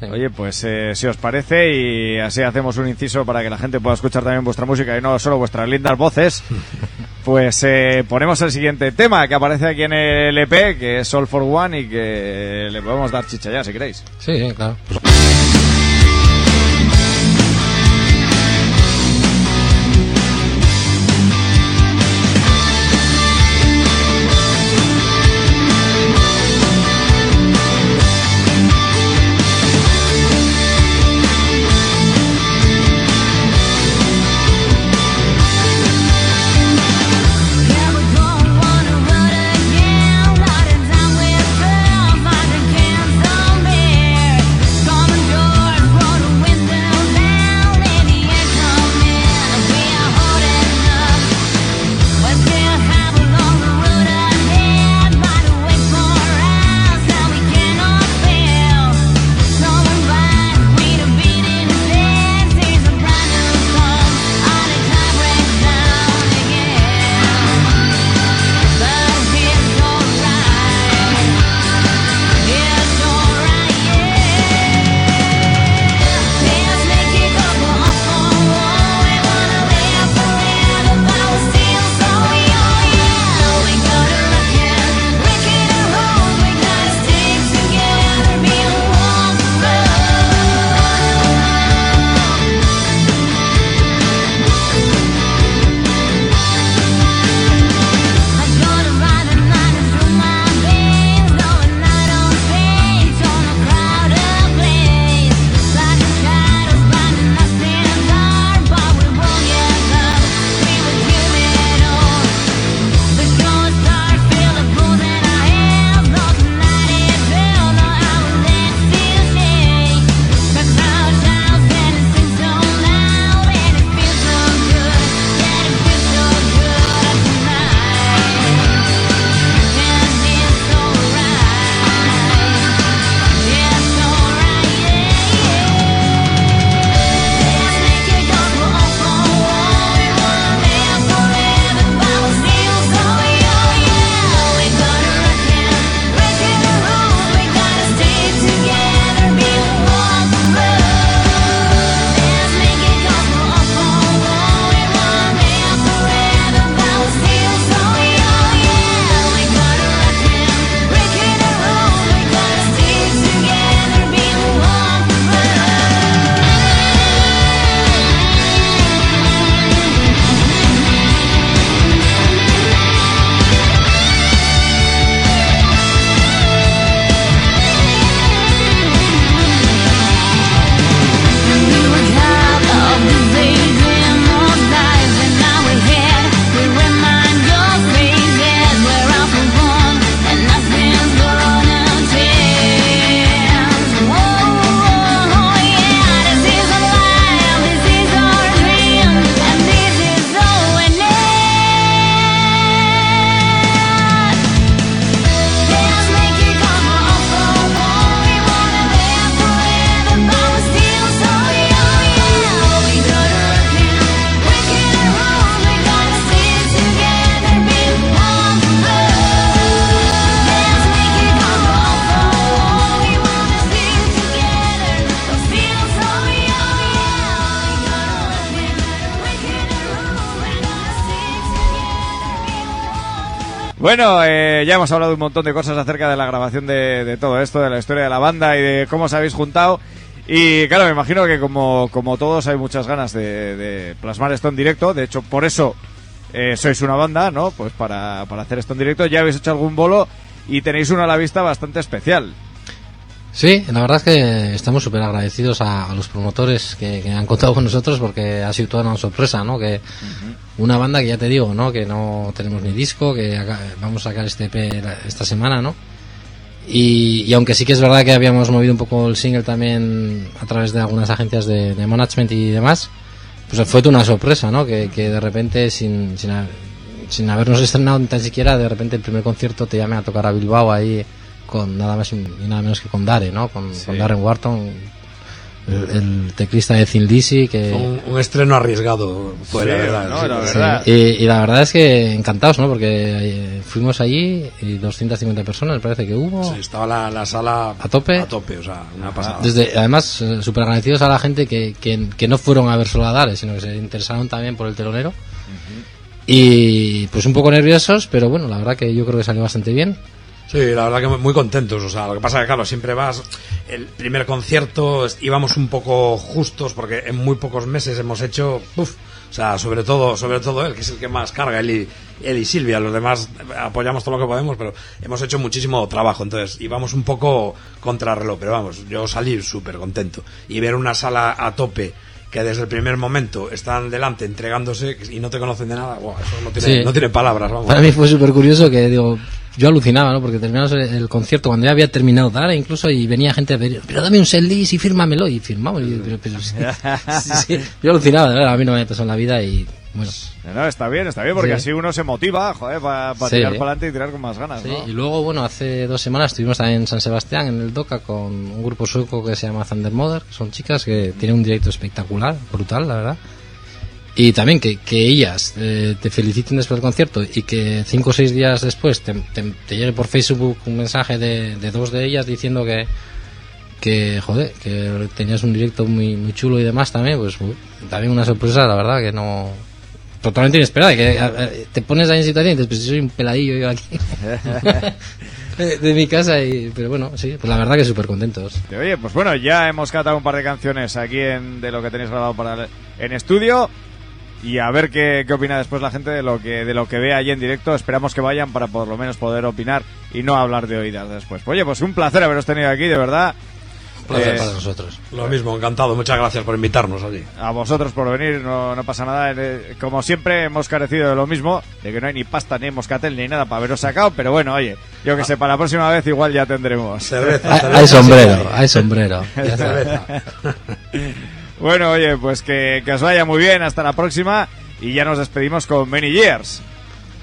Sí. Oye, pues eh, si os parece, y así hacemos un inciso para que la gente pueda escuchar también vuestra música y no solo vuestras lindas voces, pues eh, ponemos el siguiente tema que aparece aquí en el EP, que es All for One, y que le podemos dar chicha ya, si queréis. Sí, sí, claro. Bueno, eh, ya hemos hablado un montón de cosas acerca de la grabación de, todo esto, de la historia de la banda y de cómo os habéis juntado. Y claro, me imagino que como, como todos hay muchas ganas de, de plasmar esto en directo. De hecho, por eso eh, sois una banda, ¿no? Pues para, para hacer esto en directo. Ya habéis hecho algún bolo y tenéis uno a la vista bastante especial. Sí, la verdad es que estamos súper agradecidos a, a los promotores que, que han contado con nosotros porque ha sido toda una sorpresa, ¿no? Que una banda que ya te digo, ¿no? Que no tenemos ni disco, que acá- vamos a sacar este EP esta semana, ¿no? Y, y aunque sí que es verdad que habíamos movido un poco el single también a través de algunas agencias de, de management y demás, pues fue toda una sorpresa, ¿no? Que, que de repente, sin, sin, sin habernos estrenado ni tan siquiera, de repente el primer concierto te llame a tocar a Bilbao ahí con nada más y nada menos que con Dare, ¿no? Con, con Darren Wharton, el, el teclista de Thin Lizzy, que... Fue un, un estreno arriesgado, fue Sí, la verdad. no, sí. la Sí, verdad. y, y la verdad es que encantados, ¿no? Porque eh, fuimos allí y 250 personas, parece que hubo. Sí, estaba la, la sala ¿A tope? A tope, o sea, una pasada. Desde, además, eh, súper agradecidos a la gente que, que, que no fueron a ver solo a Dare, sino que se interesaron también por el telonero. Y pues un poco nerviosos, pero bueno, la verdad que yo creo que salió bastante bien. Sí, la verdad que muy contentos. O sea, lo que pasa que, claro, siempre vas. El primer concierto es- íbamos un poco justos porque en muy pocos meses hemos hecho. Uf, o sea, sobre todo, sobre todo él, que es el que más carga, él y, él y Silvia. Los demás apoyamos todo lo que podemos, pero hemos hecho muchísimo trabajo. Entonces, íbamos un poco contra reloj. Pero vamos, yo salí súper contento. Y ver una sala a tope que desde el primer momento están delante entregándose y no te conocen de nada, guau, eso no tiene, Sí. no tiene palabras, vamos. Para mí fue súper curioso que, digo, yo alucinaba, ¿no? Porque terminamos el, el concierto cuando ya había terminado Dare incluso y venía gente a pedir, pero dame un setlist y fírmamelo. Y firmamos. Y yo, pero, pero sí, sí, sí. Yo alucinaba, de verdad, a mí no me pasó en la vida y, bueno. No, está bien, está bien, porque Sí. así uno se motiva, joder, para Sí. tirar para adelante y tirar con más ganas, Sí, ¿no? y luego, bueno, hace dos semanas estuvimos también en San Sebastián, en el DOCA, con un grupo sueco que se llama Thunder Mother, que son chicas que tienen un directo espectacular, brutal, la verdad. Y también que, que ellas eh, te feliciten después del concierto y que cinco o seis días después te, te- te llegue por Facebook un mensaje de, de dos de ellas diciendo que, que, joder, que tenías un directo muy, muy chulo y demás también, pues uy, también una sorpresa, la verdad, que no... Totalmente inesperada, que a- a- te pones ahí en situación y dices, pues soy un peladillo yo aquí de, de mi casa, y, pero bueno, sí, pues la verdad que súper contentos. Oye, pues bueno, ya hemos catado un par de canciones aquí en, de lo que tenéis grabado para el- en estudio y a ver qué, qué opina después la gente de lo que de lo que ve allí en directo. Esperamos que vayan para por lo menos poder opinar y no hablar de oídas después. Oye, pues un placer haberos tenido aquí, de verdad. Placer Eh, para nosotros. Lo mismo, encantado. Muchas gracias por invitarnos allí. a vosotros por venir, no, no pasa nada. Eh, Como siempre hemos carecido de lo mismo, de que no hay ni pasta, ni moscatel, ni nada para haberos sacado, pero bueno, oye, yo que sé, para la próxima vez igual ya tendremos. Cerveza, Hay, cerveza. hay sombrero, hay sombrero. Bueno, oye, pues que, que os vaya muy bien, hasta la próxima y ya nos despedimos con Many Years.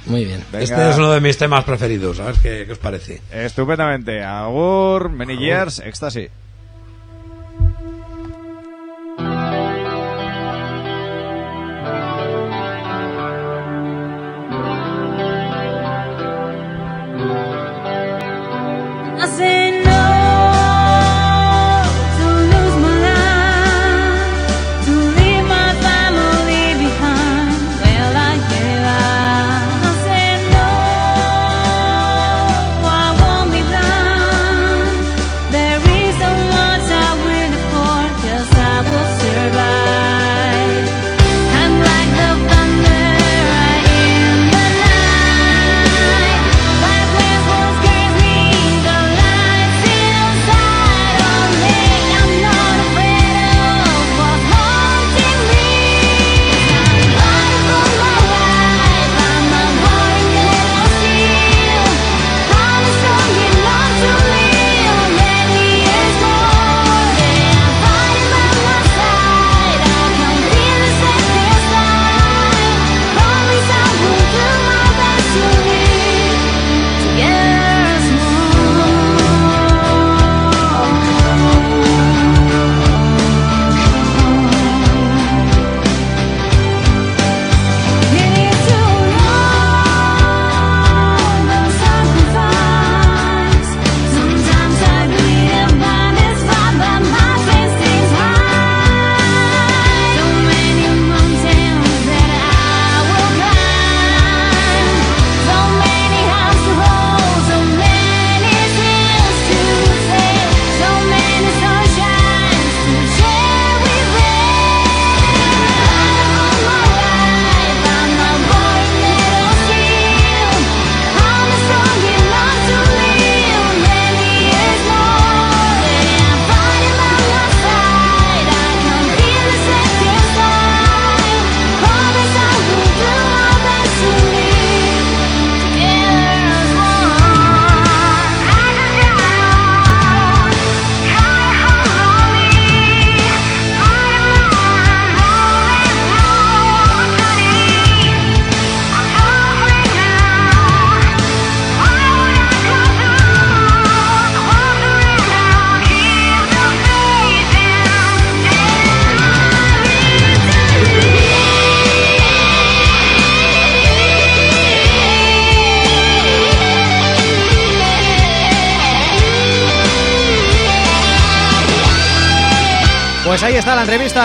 Muy bien. Venga. Este es uno de mis temas preferidos, ¿sabes qué, qué os parece? Estupendamente. Agur, Many Years, Ecstasy.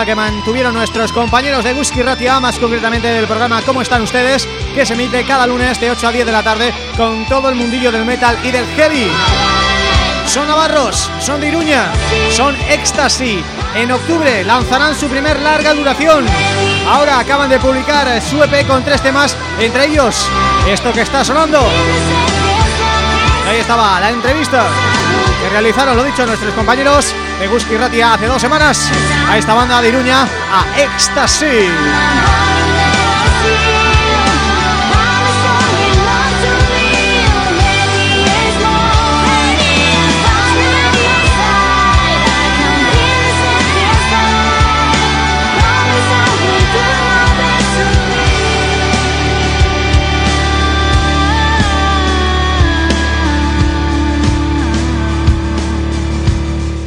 Que mantuvieron nuestros compañeros de Gusky Ratia, más concretamente del programa ¿Cómo están ustedes? Que se emite cada lunes de 8 a 10 de la tarde con todo el mundillo del metal y del heavy. Son navarros, son de Iruña, son Ecstasy. En octubre lanzarán su primer larga duración. Ahora acaban de publicar su EP con tres temas, entre ellos esto que está sonando. Ahí estaba la entrevista que realizaron, lo dicho, nuestros compañeros de Gusky Ratia hace dos semanas a esta banda de Iruña, a Ecstasy.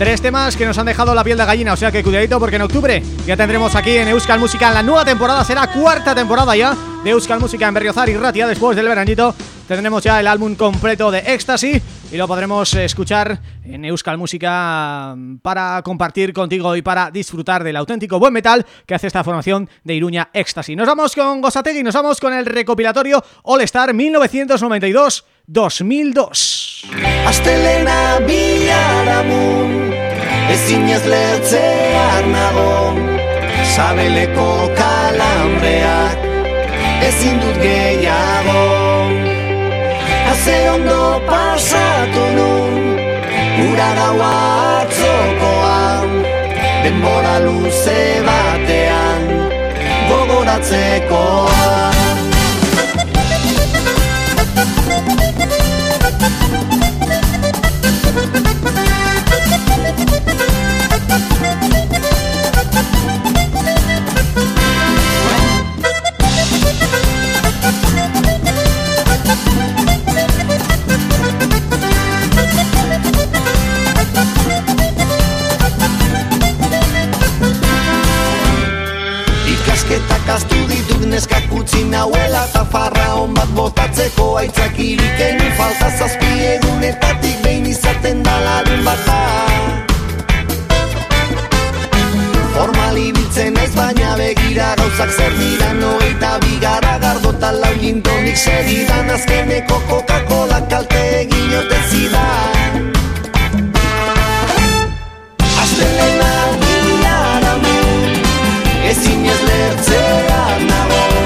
Tres temas que nos han dejado la piel de gallina, o sea que cuidadito porque en octubre ya tendremos aquí en Euskal Música la nueva temporada, será cuarta temporada ya de Euskal Música en Berriozar y Ratia después del veranito. Tendremos ya el álbum completo de Ecstasy y lo podremos escuchar en Euskal Música para compartir contigo y para disfrutar del auténtico buen metal que hace esta formación de Iruña Ecstasy. Nos vamos con Gosategui, nos vamos con el recopilatorio All Star 1992-2002. Astelena biharamun Ezinez lertzear nago Sabeleko kalambreak. Ezin dut gehiago Haze ondo pasatu nun Ura gaua atzokoan Denbora luze batean Gogoratzekoan. Ikasketak astu egin falta zazpi egunetatik behin izaten da larun bata Formal ibiltzen naiz baina begira gauzak zer dira Nogeita bigara gardota lau gintonik segidan Azkeneko Coca-Cola kalte egin ote zidan. Astelena biharamun Ezin ez lertzea nago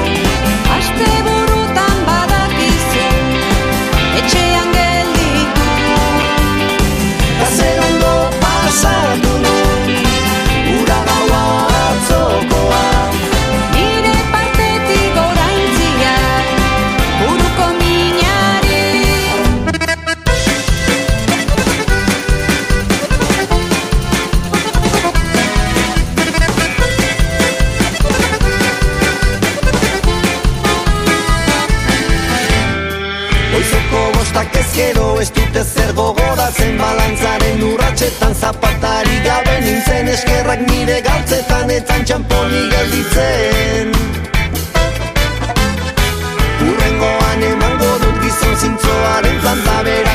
ez dute zer gogoratzen Balantzaren urratxetan zapatari gabe nintzen Eskerrak nire galtzetan etzan txamponi gelditzen. Urrengoan emango dut gizon zintzoaren planta berandu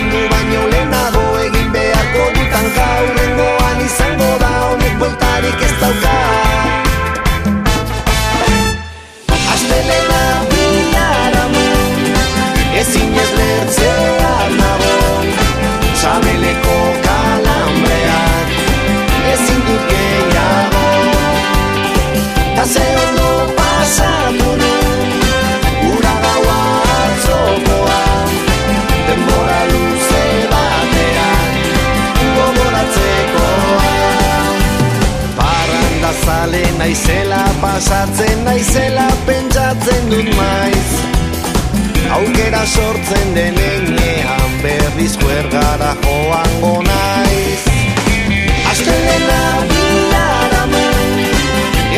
pasatzen naizela pentsatzen dut maiz. Aukera sortzen denean berriz kuergara joango naiz. Astelena biharamun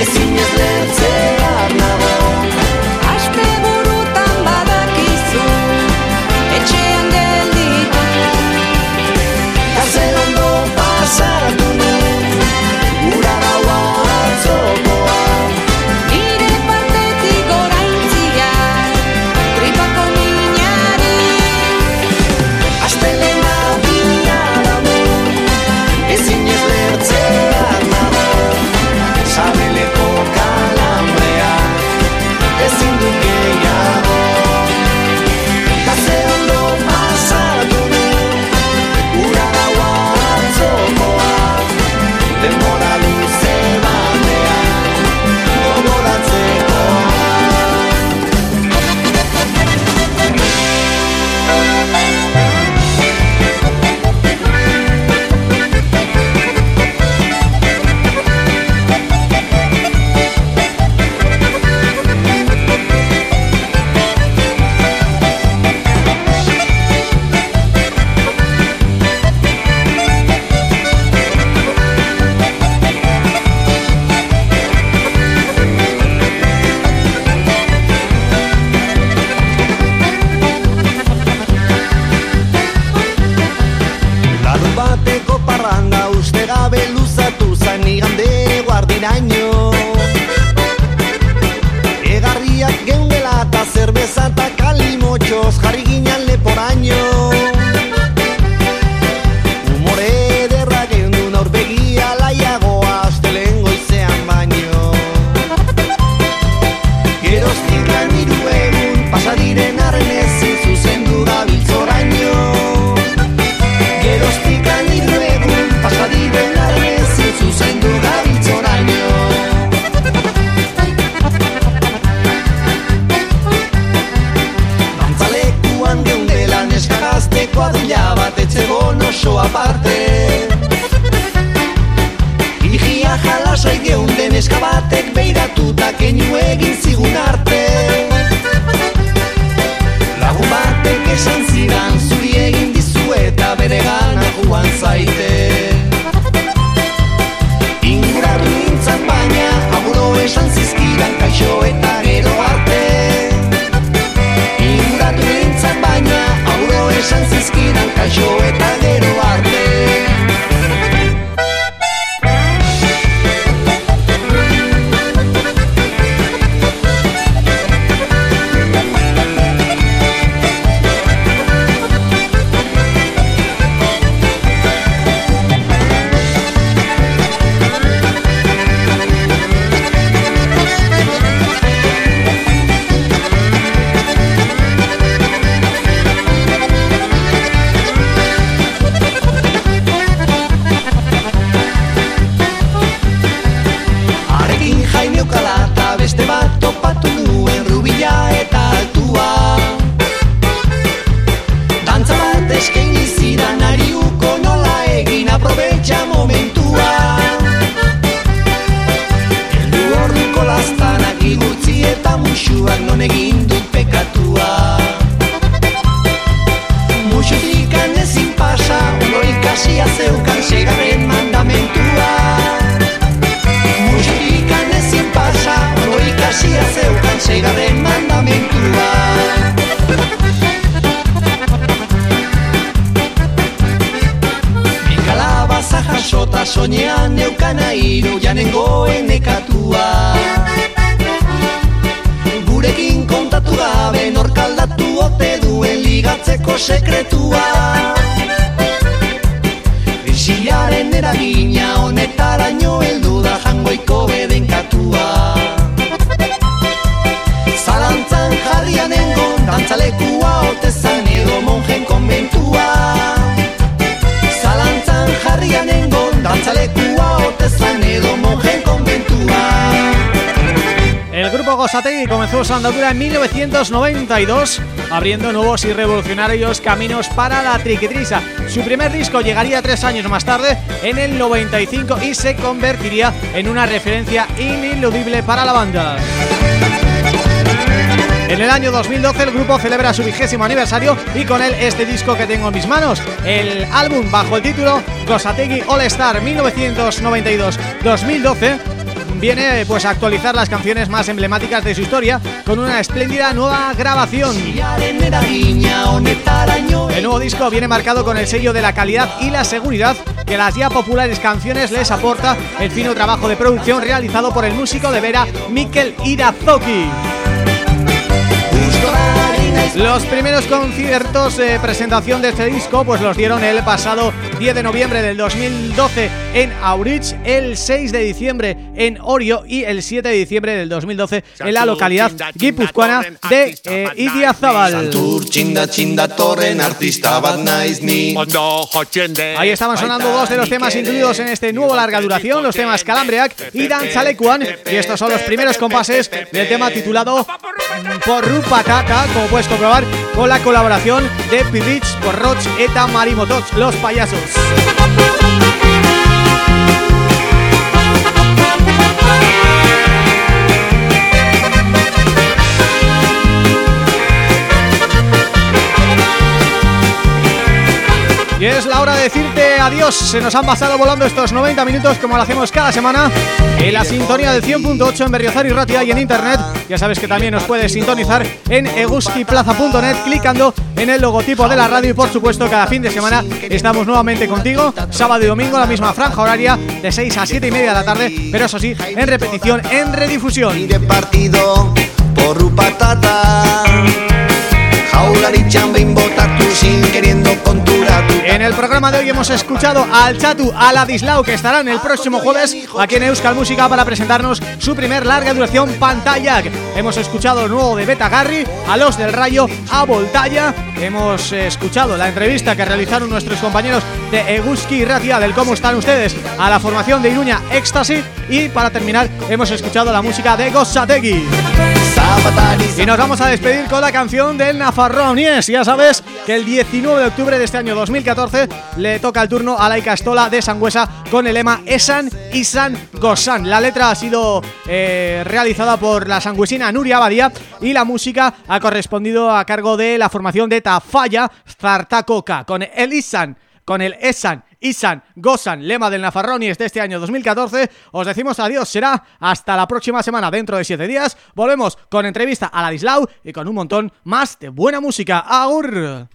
ezin ez oso aparte. Igia jalasai geunden neska batek beiratuta keinu egin zigun arte comenzó su andadura en 1992 abriendo nuevos y revolucionarios caminos para la triquitrisa. Su primer disco llegaría tres años más tarde, en el 95, y se convertiría en una referencia ineludible para la banda. En el año 2012 el grupo celebra su vigésimo aniversario y con él este disco que tengo en mis manos, el álbum bajo el título Gosategui All Star 1992-2012 viene pues a actualizar las canciones más emblemáticas de su historia con una espléndida nueva grabación. El nuevo disco viene marcado con el sello de la calidad y la seguridad que las ya populares canciones les aporta el fino trabajo de producción realizado por el músico de Vera Mikel Irazoki. Los primeros conciertos de presentación de este disco pues los dieron el pasado 10 de noviembre del 2012 en Aurich, el 6 de diciembre en Orio y el 7 de diciembre del 2012 en la localidad guipuzcoana de eh, Idiazabal. Ahí estaban sonando dos de los temas incluidos en este nuevo larga duración, los temas Calambreak y Dantzalekuan, y estos son los primeros compases del tema titulado Porru Patata, como puedes comprobar, con la colaboración de Pirich, Porroch, Eta Marimotoch, los payasos. Deus. Y es la hora de decirte adiós, se nos han pasado volando estos 90 minutos como lo hacemos cada semana en la sintonía del 100.8 en Berriozar y Ratia y en internet. Ya sabes que también nos puedes sintonizar en eguskiplaza.net clicando en el logotipo de la radio y por supuesto cada fin de semana estamos nuevamente contigo, sábado y domingo la misma franja horaria de 6 a 7 y media de la tarde, pero eso sí, en repetición, en redifusión. Nire partido porru patata En el programa de hoy hemos escuchado al Chatu a Ladislau que estarán el próximo jueves aquí en Euskal Música para presentarnos su primer larga duración Pantalla. Hemos escuchado lo nuevo de Beta Garry, a Los del Rayo, a Voltaya. Hemos escuchado la entrevista que realizaron nuestros compañeros de Eguski Ratia del cómo están ustedes a la formación de Iruña Éxtasis y para terminar hemos escuchado la música de Gossategui. Y nos vamos a despedir con la canción del Nafarrón Y es, ya sabes que el 19 de octubre de este año 2014 Le toca el turno a la Icastola de Sangüesa Con el lema Esan, Isan, Gosan La letra ha sido eh, realizada por la sangüesina Nuria Abadía Y la música ha correspondido a cargo de la formación de Tafalla Zartacoca Con el Isan, con el Esan Isan, Gosan, lema del Nafarronies de este año 2014. Os decimos adiós, será hasta la próxima semana, dentro de 7 días. Volvemos con entrevista a Ladislau y con un montón más de buena música. ¡Agur!